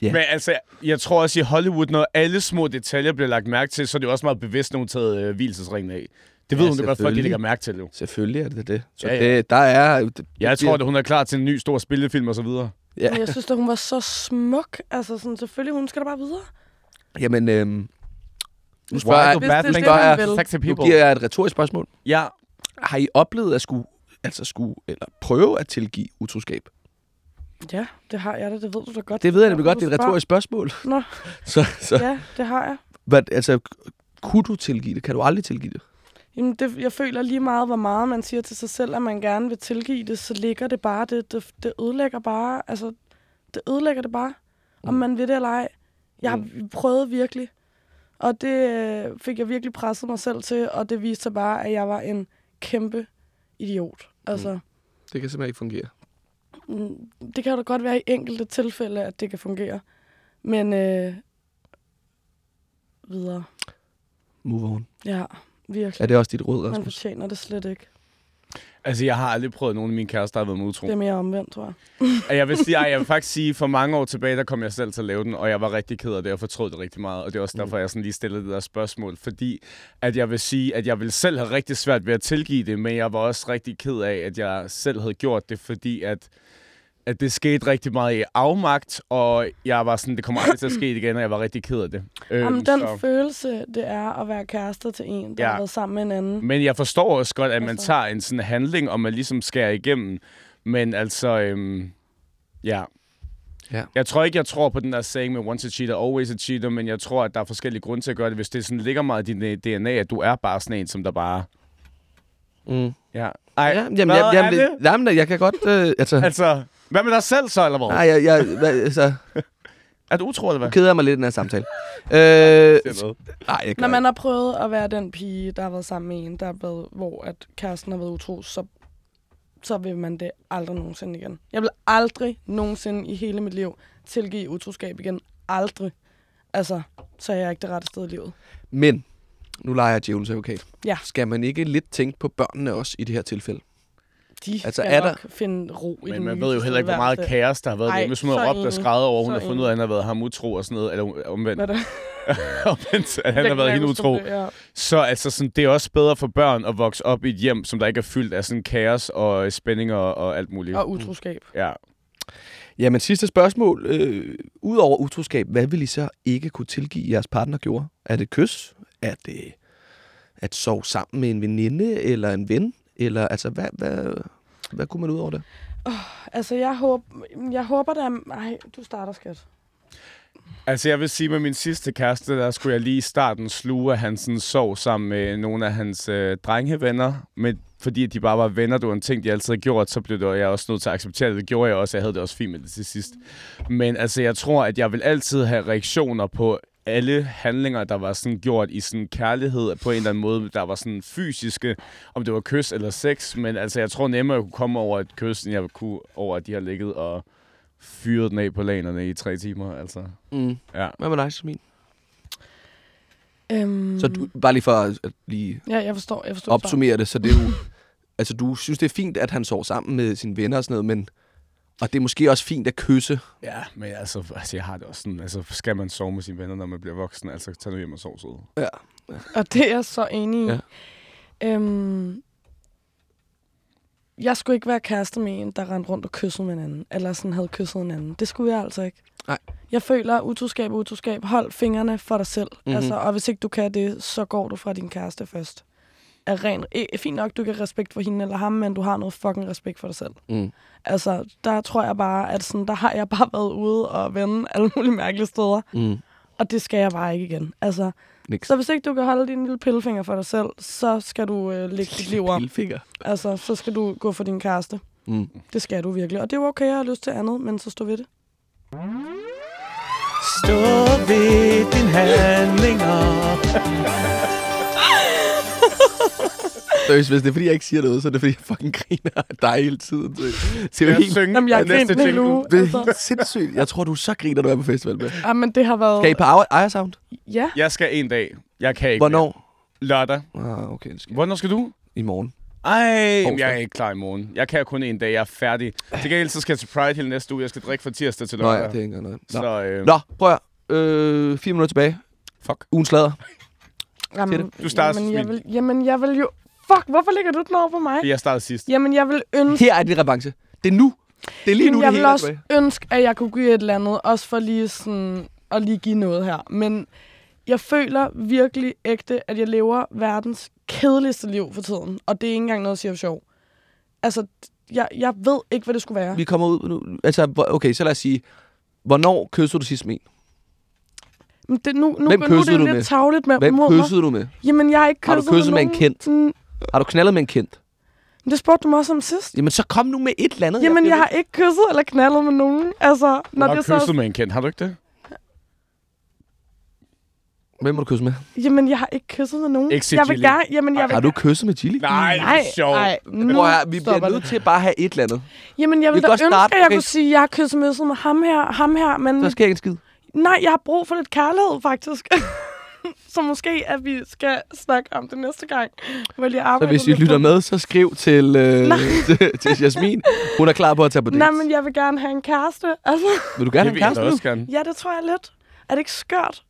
Ja. Men altså, jeg tror også i Hollywood, når alle små detaljer bliver lagt mærke til, så er det jo også meget bevidst, når hun taget øh, hvilesesringen af. Det ved Ja, hun da godt, folk de lægger mærke til jo. selvfølgelig er det det. Så Ja, ja. Det, der er... Det, Jeg det tror, at hun er klar til en ny stor spillefilm og så videre. Ja. Men jeg synes, at hun var så smuk. Altså, sådan, selvfølgelig, hun skal da bare videre. Jamen, øhm, nu Why spørger jeg, bad det er det, man jeg- vil. Sexy nu people. giver jeg et retorisk spørgsmål. Ja, Har I oplevet at skulle, altså skulle, eller prøve at tilgive utroskab? Ja, det har jeg da. Det ved du da godt. Det ved jeg nemlig godt, det er et retorisk spørgsmål. Nå. Så, så. Ja, det har jeg. hvad, altså, kunne du tilgive det? Kan du aldrig tilgive det? Jamen, det, jeg føler lige meget, hvor meget man siger til sig selv, at man gerne vil tilgive det, så ligger det bare, det, det, det ødelægger bare, altså, det ødelægger det bare, om Mm. man vil det eller ej. Jeg har prøvet virkelig Og det øh, fik jeg virkelig presset mig selv til, og det viste sig bare, at jeg var en kæmpe idiot. Altså, Det kan simpelthen ikke fungere. Mm. det kan jo da godt være i enkelte tilfælde, at det kan fungere. Men øh, videre. Move on. Ja, virkelig. Er det også dit råd, Man Rasmus? fortjener det slet ikke. Altså, jeg har aldrig prøvet, at nogen af mine kærester har været med utro. Det er mere omvendt, tror jeg. Jeg vil, sige, ej, jeg vil faktisk sige, for mange år tilbage, der kom jeg selv til at lave den, og jeg var rigtig ked af det, og fortrød det rigtig meget. Og det er også derfor, jeg sådan lige stillede det der spørgsmål. Fordi at jeg vil sige, at jeg ville selv have rigtig svært ved at tilgive det, men jeg var også rigtig ked af, at jeg selv havde gjort det, fordi at, at det skete rigtig meget i afmagt, og jeg var sådan, det kommer aldrig til at ske igen, og jeg var rigtig ked af det. Øhm, Jamen, den så- følelse, det er at være kærester til en, der Ja. har været sammen med en anden. Men jeg forstår også godt, at man Altså. tager en sådan handling, og man ligesom skærer igennem. Men altså, øhm, ja. Ja. Jeg tror ikke, jeg tror på den der saying med once a cheater, always a cheater, men jeg tror, at der er forskellige grunde til at gøre det. Hvis det sådan ligger meget i din øh, DNA, at du er bare sådan en, som der bare... Mm. Ja. Ej, Ja, jamen, hvad jamen, jamen, er det? Jamen, jeg kan godt... Øh, altså, Altså, hvad med dig selv så, eller hvad? nej, jeg, jeg, hvad, altså, Er du utro, eller hvad? nu keder jeg mig lidt i den her samtale. Øh, nej, jeg Når man har prøvet at være den pige, der har været sammen med en, der har været, hvor at kæresten har været utro, så, så vil man det aldrig nogensinde igen. Jeg vil aldrig nogensinde i hele mit liv tilgive utroskab igen. Aldrig. Altså, så er jeg ikke det rette sted i livet. Men, nu leger jeg djævelens advokat. Ja. Skal man ikke lidt tænke på børnene også i det her tilfælde? De Altså, altså, er skal der- nok finde ro i Men man ved jo heller ikke, hvor meget tilværelse. kaos der har været Ej. Hvis hun har råbt og skrevet over, hun har fundet ud af, at han har været ham utro og sådan noget, eller omvendt, Hvad er det? omvendt at han har været hende utro. det, ja. Så altså, sådan, det er også bedre for børn at vokse op i et hjem, som der ikke er fyldt af sådan kaos og spænding og, og alt muligt. Og utroskab. Ja. Jamen, sidste spørgsmål. Øh, Udover utroskab, hvad vil I så ikke kunne tilgive jeres partner gjorde? Er det kys? Er det at sove sammen med en veninde eller en ven? Eller altså, hvad, hvad, hvad kunne man ud over det? Altså, jeg, håber, jeg håber, der er... Ej, du starter, skat. Altså, jeg vil sige, med min sidste kæreste, der skulle jeg lige i starten sluge, at han sådan sov sammen med nogle af hans øh, drengevenner. Men fordi de bare var venner, det var en ting, de altid havde gjort, så blev det, jeg også nødt til at acceptere det. Det gjorde jeg også, jeg havde det også fint med det til sidst. Men altså, jeg tror, at jeg vil altid have reaktioner på alle handlinger, der var sådan gjort i sådan kærlighed på en eller anden måde, der var sådan fysiske, om det var kys eller sex, men altså jeg tror nemmere, jeg kunne komme over et kys, end jeg kunne over, at de har ligget og fyret den af på lanerne i tre timer, altså. Mm. Ja. Hvad med dig, Jasmin? Øhm, Så du, bare lige for at, at lige Ja, jeg forstår. Jeg forstår opsummere det, så det er jo... altså, du synes, det er fint, at han sover sammen med sine venner og sådan noget, men... Og det er måske også fint at kysse. Ja, men altså, altså, jeg har det også sådan, altså, skal man sove med sine venner, når man bliver voksen? Altså, tag nu hjem og sov så. Ja. Og det er jeg så enig i. Ja. Øhm, jeg skulle ikke være kæreste med en, der rendte rundt og kyssede med en anden. Eller sådan havde kysset en anden. Det skulle jeg altså ikke. Nej. Jeg føler, at utroskab utroskab. Hold fingrene for dig selv. Mhm. Mm-hmm. Altså, og hvis ikke du kan det, så går du fra din kæreste først. Er ren, eh, fint nok, du kan respekt for hende eller ham, men du har noget fucking respekt for dig selv. Mm. Altså, der tror jeg bare, at sådan, der har jeg bare været ude og vende alle mulige mærkelige steder. Mm. Og det skal jeg bare ikke igen. Altså, Niks. så hvis ikke du kan holde din lille pillefinger for dig selv, så skal du øh, lægge dit liv om. Pillefinger. Altså, så skal du gå for din kæreste. Mm. Det skal du virkelig. Og det er okay at have lyst til andet, men så stå ved det. Stå ved din handlinger. Seriøst, hvis det er, fordi jeg ikke siger noget, så er det, fordi jeg fucking griner af dig hele tiden. Så, det er jo jeg helt, synge Jamen, jeg har den næste grint en hel jingle? uge. det er Altså. helt sindssygt. Jeg tror, du så griner, du er på festival med. Ja, men det har været... Skal I på Ejer- Ejersound? Ja. Jeg skal en dag. Jeg kan ikke Hvornår? mere. Lørdag. Ah, okay, det skal Hvornår skal du? i morgen. Ej, jamen, Torsdag. jeg er ikke klar i morgen. Jeg kan kun en dag. Jeg er færdig. Til gengæld så skal jeg til Pride hele næste uge. Jeg skal drikke fra tirsdag til lørdag. ja, det er ikke noget. Nå, Så, øh, Nå prøv at øh, Fire minutter tilbage. fuck. Ugen slader. Jamen, Du starter, jamen, jeg vil, jamen, jeg vil jo... Fuck, hvorfor lægger du den over på mig? Jeg startede sidst. Jamen, jeg vil ønske... Her er din revanche. Det er nu. Det er lige nu, Jamen, jeg det vil hele er også tilbage. ønske, at jeg kunne give et eller andet, også for lige sådan at lige give noget her. Men jeg føler virkelig ægte, at jeg lever verdens kedeligste liv for tiden. Og det er ikke engang noget, jeg siger sjov. Altså, jeg, jeg ved ikke, hvad det skulle være. Vi kommer ud nu. Altså, okay, så lad os sige. Hvornår kyssede du sidst med en? Men det, nu, nu, Hvem nu er det du lidt med? tavligt med, Hvem mod mig. kyssede du med? Jamen, jeg har ikke Har du kysset, kysset med en nogen. kendt? Mm, Har du knaldet med en kendt? det spurgte du mig også om sidst. Jamen, så kom nu med et eller andet. Jamen, jeg har ikke. kysset eller knaldet med nogen. Altså, Du når har det kysset så... med en kendt. Har du ikke det? Hvem må du kysse med? Jamen, jeg har ikke kysset med nogen. Ikke jeg vil Chili. gerne... Jamen, jeg vil Har du kysset med Chili? Nej, Nej, det er sjovt. nej, nu Prøv at høre, vi stopper bliver nødt det. til at bare have et eller andet. Jamen, jeg Vi vil kan da godt ønske, starte, at jeg okay. kunne sige, at jeg har kysset med sådan ham her, ham her, men Der sker ikke en skid. Nej, jeg har brug for lidt kærlighed, faktisk. så måske, at vi skal snakke om det næste gang, hvor jeg Så hvis I lidt lytter på- med, så skriv til, øh, til, til Jasmin. Hun er klar på at tage på dates. Nej, men jeg vil gerne have en kæreste. Altså, Vil du gerne Det have en kæreste også gerne. ja, det tror jeg lidt. Er det ikke skørt?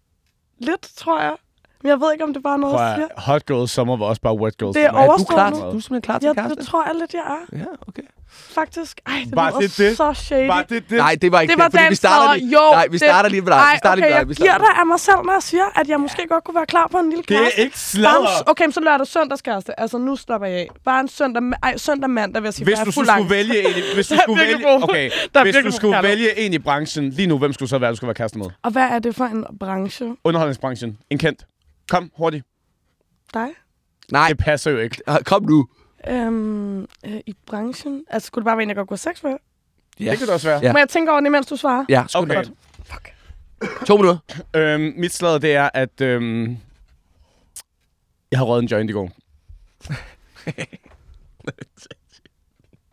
Lidt, tror jeg. Men jeg ved ikke, om det bare er noget, Prøv jeg siger. hot girls sommer var også bare wet girls. Det er. Er du klar? nu. Du er simpelthen klar til Ja, kæreste? det tror jeg lidt, jeg er. Ja, okay. Faktisk. Ej, det Var det det? så shady. Var det det? Nej, det var ikke Det var fordi vi starter lige. jo. Nej, vi det- starter lige med dig. Ej, Vi starter okay, lige med dig. jeg Vi giver starter dig af mig selv, når jeg siger, at jeg måske godt kunne være klar på en lille Det kæreste. er ikke sladder. okay, så lørdag søndagskæreste. Altså, nu stopper jeg af. Bare en søndag, ej, søndag mandag, vil jeg sige, Hvis for jeg du skulle angst. vælge en, hvis du skulle vælge, okay, der hvis du skulle vælge en i branchen lige nu, hvem skulle så være, du skulle være kæreste med? Og hvad er det for en branche? Underholdningsbranchen. En kendt. Kom, hurtigt. Dig? Nej, Det passer jo ikke. kom nu. Øhm, øh, I branchen? Altså, skulle det bare være en, jeg godt kunne have sex med? Ja. Det kan det også være. Ja. Må jeg tænke over det, mens du svarer? Ja, sgu Okay. da. Fuck. To minutter. Øhm, mit slag, det er, at øhm, jeg har røget en joint i går.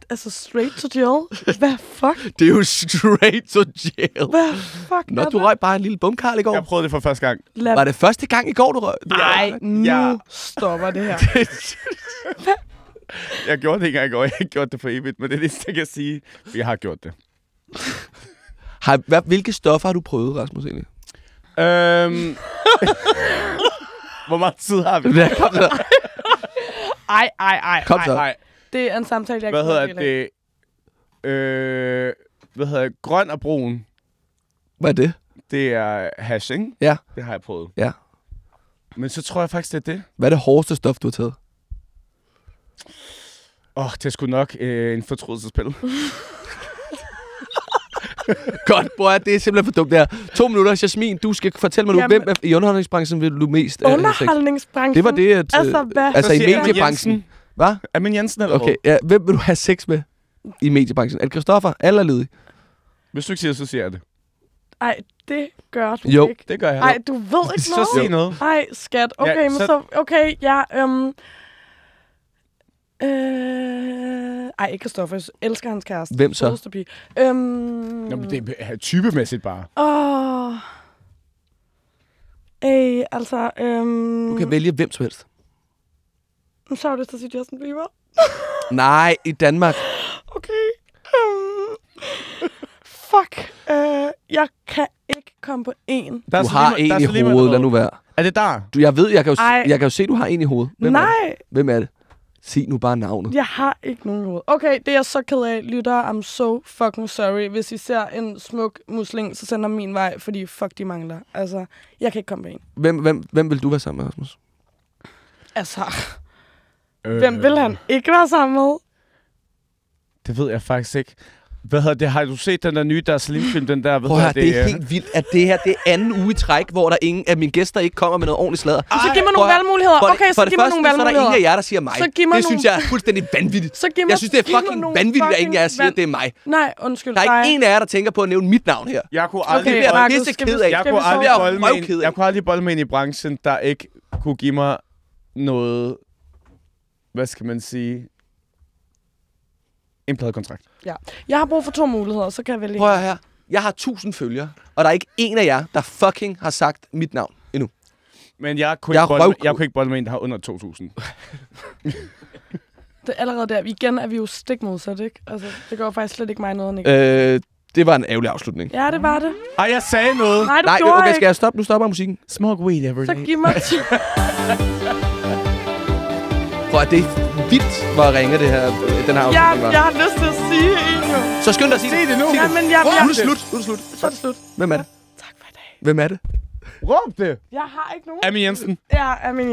Altså, straight to jail? Hvad fuck? Det er jo straight to jail. Hvad fuck Nå, du røg bare en lille bumkarl i går. Jeg prøvede det for første gang. Lad... Var det første gang i går, du røg? Ej, nu Ja. stopper det her. Jeg gjorde det ikke engang i går. Jeg har ikke gjort det for evigt, men det er det, jeg kan sige. Jeg har gjort det. Har, hvad, hvilke stoffer har du prøvet, Rasmus, egentlig? Øhm, Hvor meget tid har vi? Ja, kom så. Ej, ej, ej. Kom ej. så. Nej, Det er en samtale, jeg hvad ikke hedder det? Øh, hvad hedder det? Grøn og brun. Hvad er det? Det er hash, ikke? Ja. Det har jeg prøvet. Ja. Men så tror jeg faktisk, det er det. Hvad er det hårdeste stof, du har taget? Åh, oh, det er sgu nok øh, en fortrydelsespil. Godt, bror, det er simpelthen for dumt det her. To minutter, Jasmin, du skal fortælle mig nu, Jamen- hvem i underholdningsbranchen vil du mest øh, have sex? Underholdningsbranchen. Det var det, at... øh, Altså, hvad? altså i Så siger mediebranchen. Jensen. Hvad? Amin Jensen eller Okay, ja, hvem vil du have sex med i mediebranchen? Er det Christoffer ledig? Hvis du ikke siger det, så siger jeg det. Ej, det gør du Jo. ikke. Det gør jeg. Ej, du ved ikke så noget. sig noget. Ej, skat. Okay, Ja, men så- så... Okay, ja, øhm... Øh... Ej, ikke Christoffer. Jeg elsker hans kæreste. Hvem så? Fedeste pige. Øhm... Nå, men det er typemæssigt bare. Åh... Ej, altså... Øhm... Du kan vælge hvem som helst. Så har du lyst til at sige Justin Bieber. Nej, i Danmark. Okay. Um, fuck. Uh, jeg kan ikke komme på en. Der er Du har en i hovedet, lad nu være. Er det der? Du, jeg ved, jeg kan, jo, Ej. jeg kan jo se, du har en i hovedet. Hvem Er det? Nej, Hvem er det? Sig nu bare navnet. jeg har ikke nogen hovedet. Okay, det er jeg så ked af. Lytter, I'm so fucking sorry. Hvis I ser en smuk musling, så send dem min vej, fordi fuck, de mangler. Altså, jeg kan ikke komme på en. Hvem, hvem, hvem vil du være sammen med, Rasmus? Altså, Øh, hvem vil han ikke være sammen med? Det ved jeg faktisk ikke. Hvad hedder det? Har du set den der nye der Slim-film, den der? Hvad Prøv høre, hedder det er øh, helt vildt, at det her det er anden uge i træk, hvor der ingen af mine gæster ikke kommer med noget ordentligt sladder. Så giv mig nogle valgmuligheder. For, Okay, for så det giv mig første, nogle så er der ingen af valgmuligheder. jer, der siger mig. Så giv mig det nogle- synes jeg er fuldstændig vanvittigt. Så giv mig, Jeg synes, det er fucking vanvittigt, at ingen af jer siger, at det er mig. Nej, undskyld. Der er ikke en af jer, der tænker på at nævne mit navn her. Jeg kunne Okay, aldrig, Det bliver Markus, ked af. jeg kunne aldrig bolde med en, jeg kunne aldrig bolde med en i branchen, der ikke kunne give mig noget, hvad skal man sige, en pladekontrakt. Jeg har brug for to muligheder, så kan jeg vælge. Prøv at høre her. Jeg har 1000 følgere, og der er ikke en af jer, der fucking har sagt mit navn endnu. Men jeg kunne, Jeg ikke bolde, jeg kunne ikke bolde med en, der har under 2.000. Det er allerede der. Igen er vi jo stik modsat, ikke? Altså, det går faktisk slet ikke mig noget, Nick. Øh, det var en ærgerlig afslutning. Ja, det var det. Ej, jeg sagde noget. Nej, du Nej, gjorde okay, ikke. skal jeg stoppe? Nu stopper musikken. Smoke weed every Så day. giv mig... Prøv at det er vildt, hvor ringer det her, den her jeg, afslutning var. jeg har lyst til at sige en jo. Så skynd dig at sige Sig det nu. Ja, men jeg, Prøv, jeg, nu er det slut. Nu er det slut. Så er det slut. Hvem er det? Tak for i dag. Hvem er det? Råb det. Jeg har ikke nogen. Ami Jensen. Ja, er min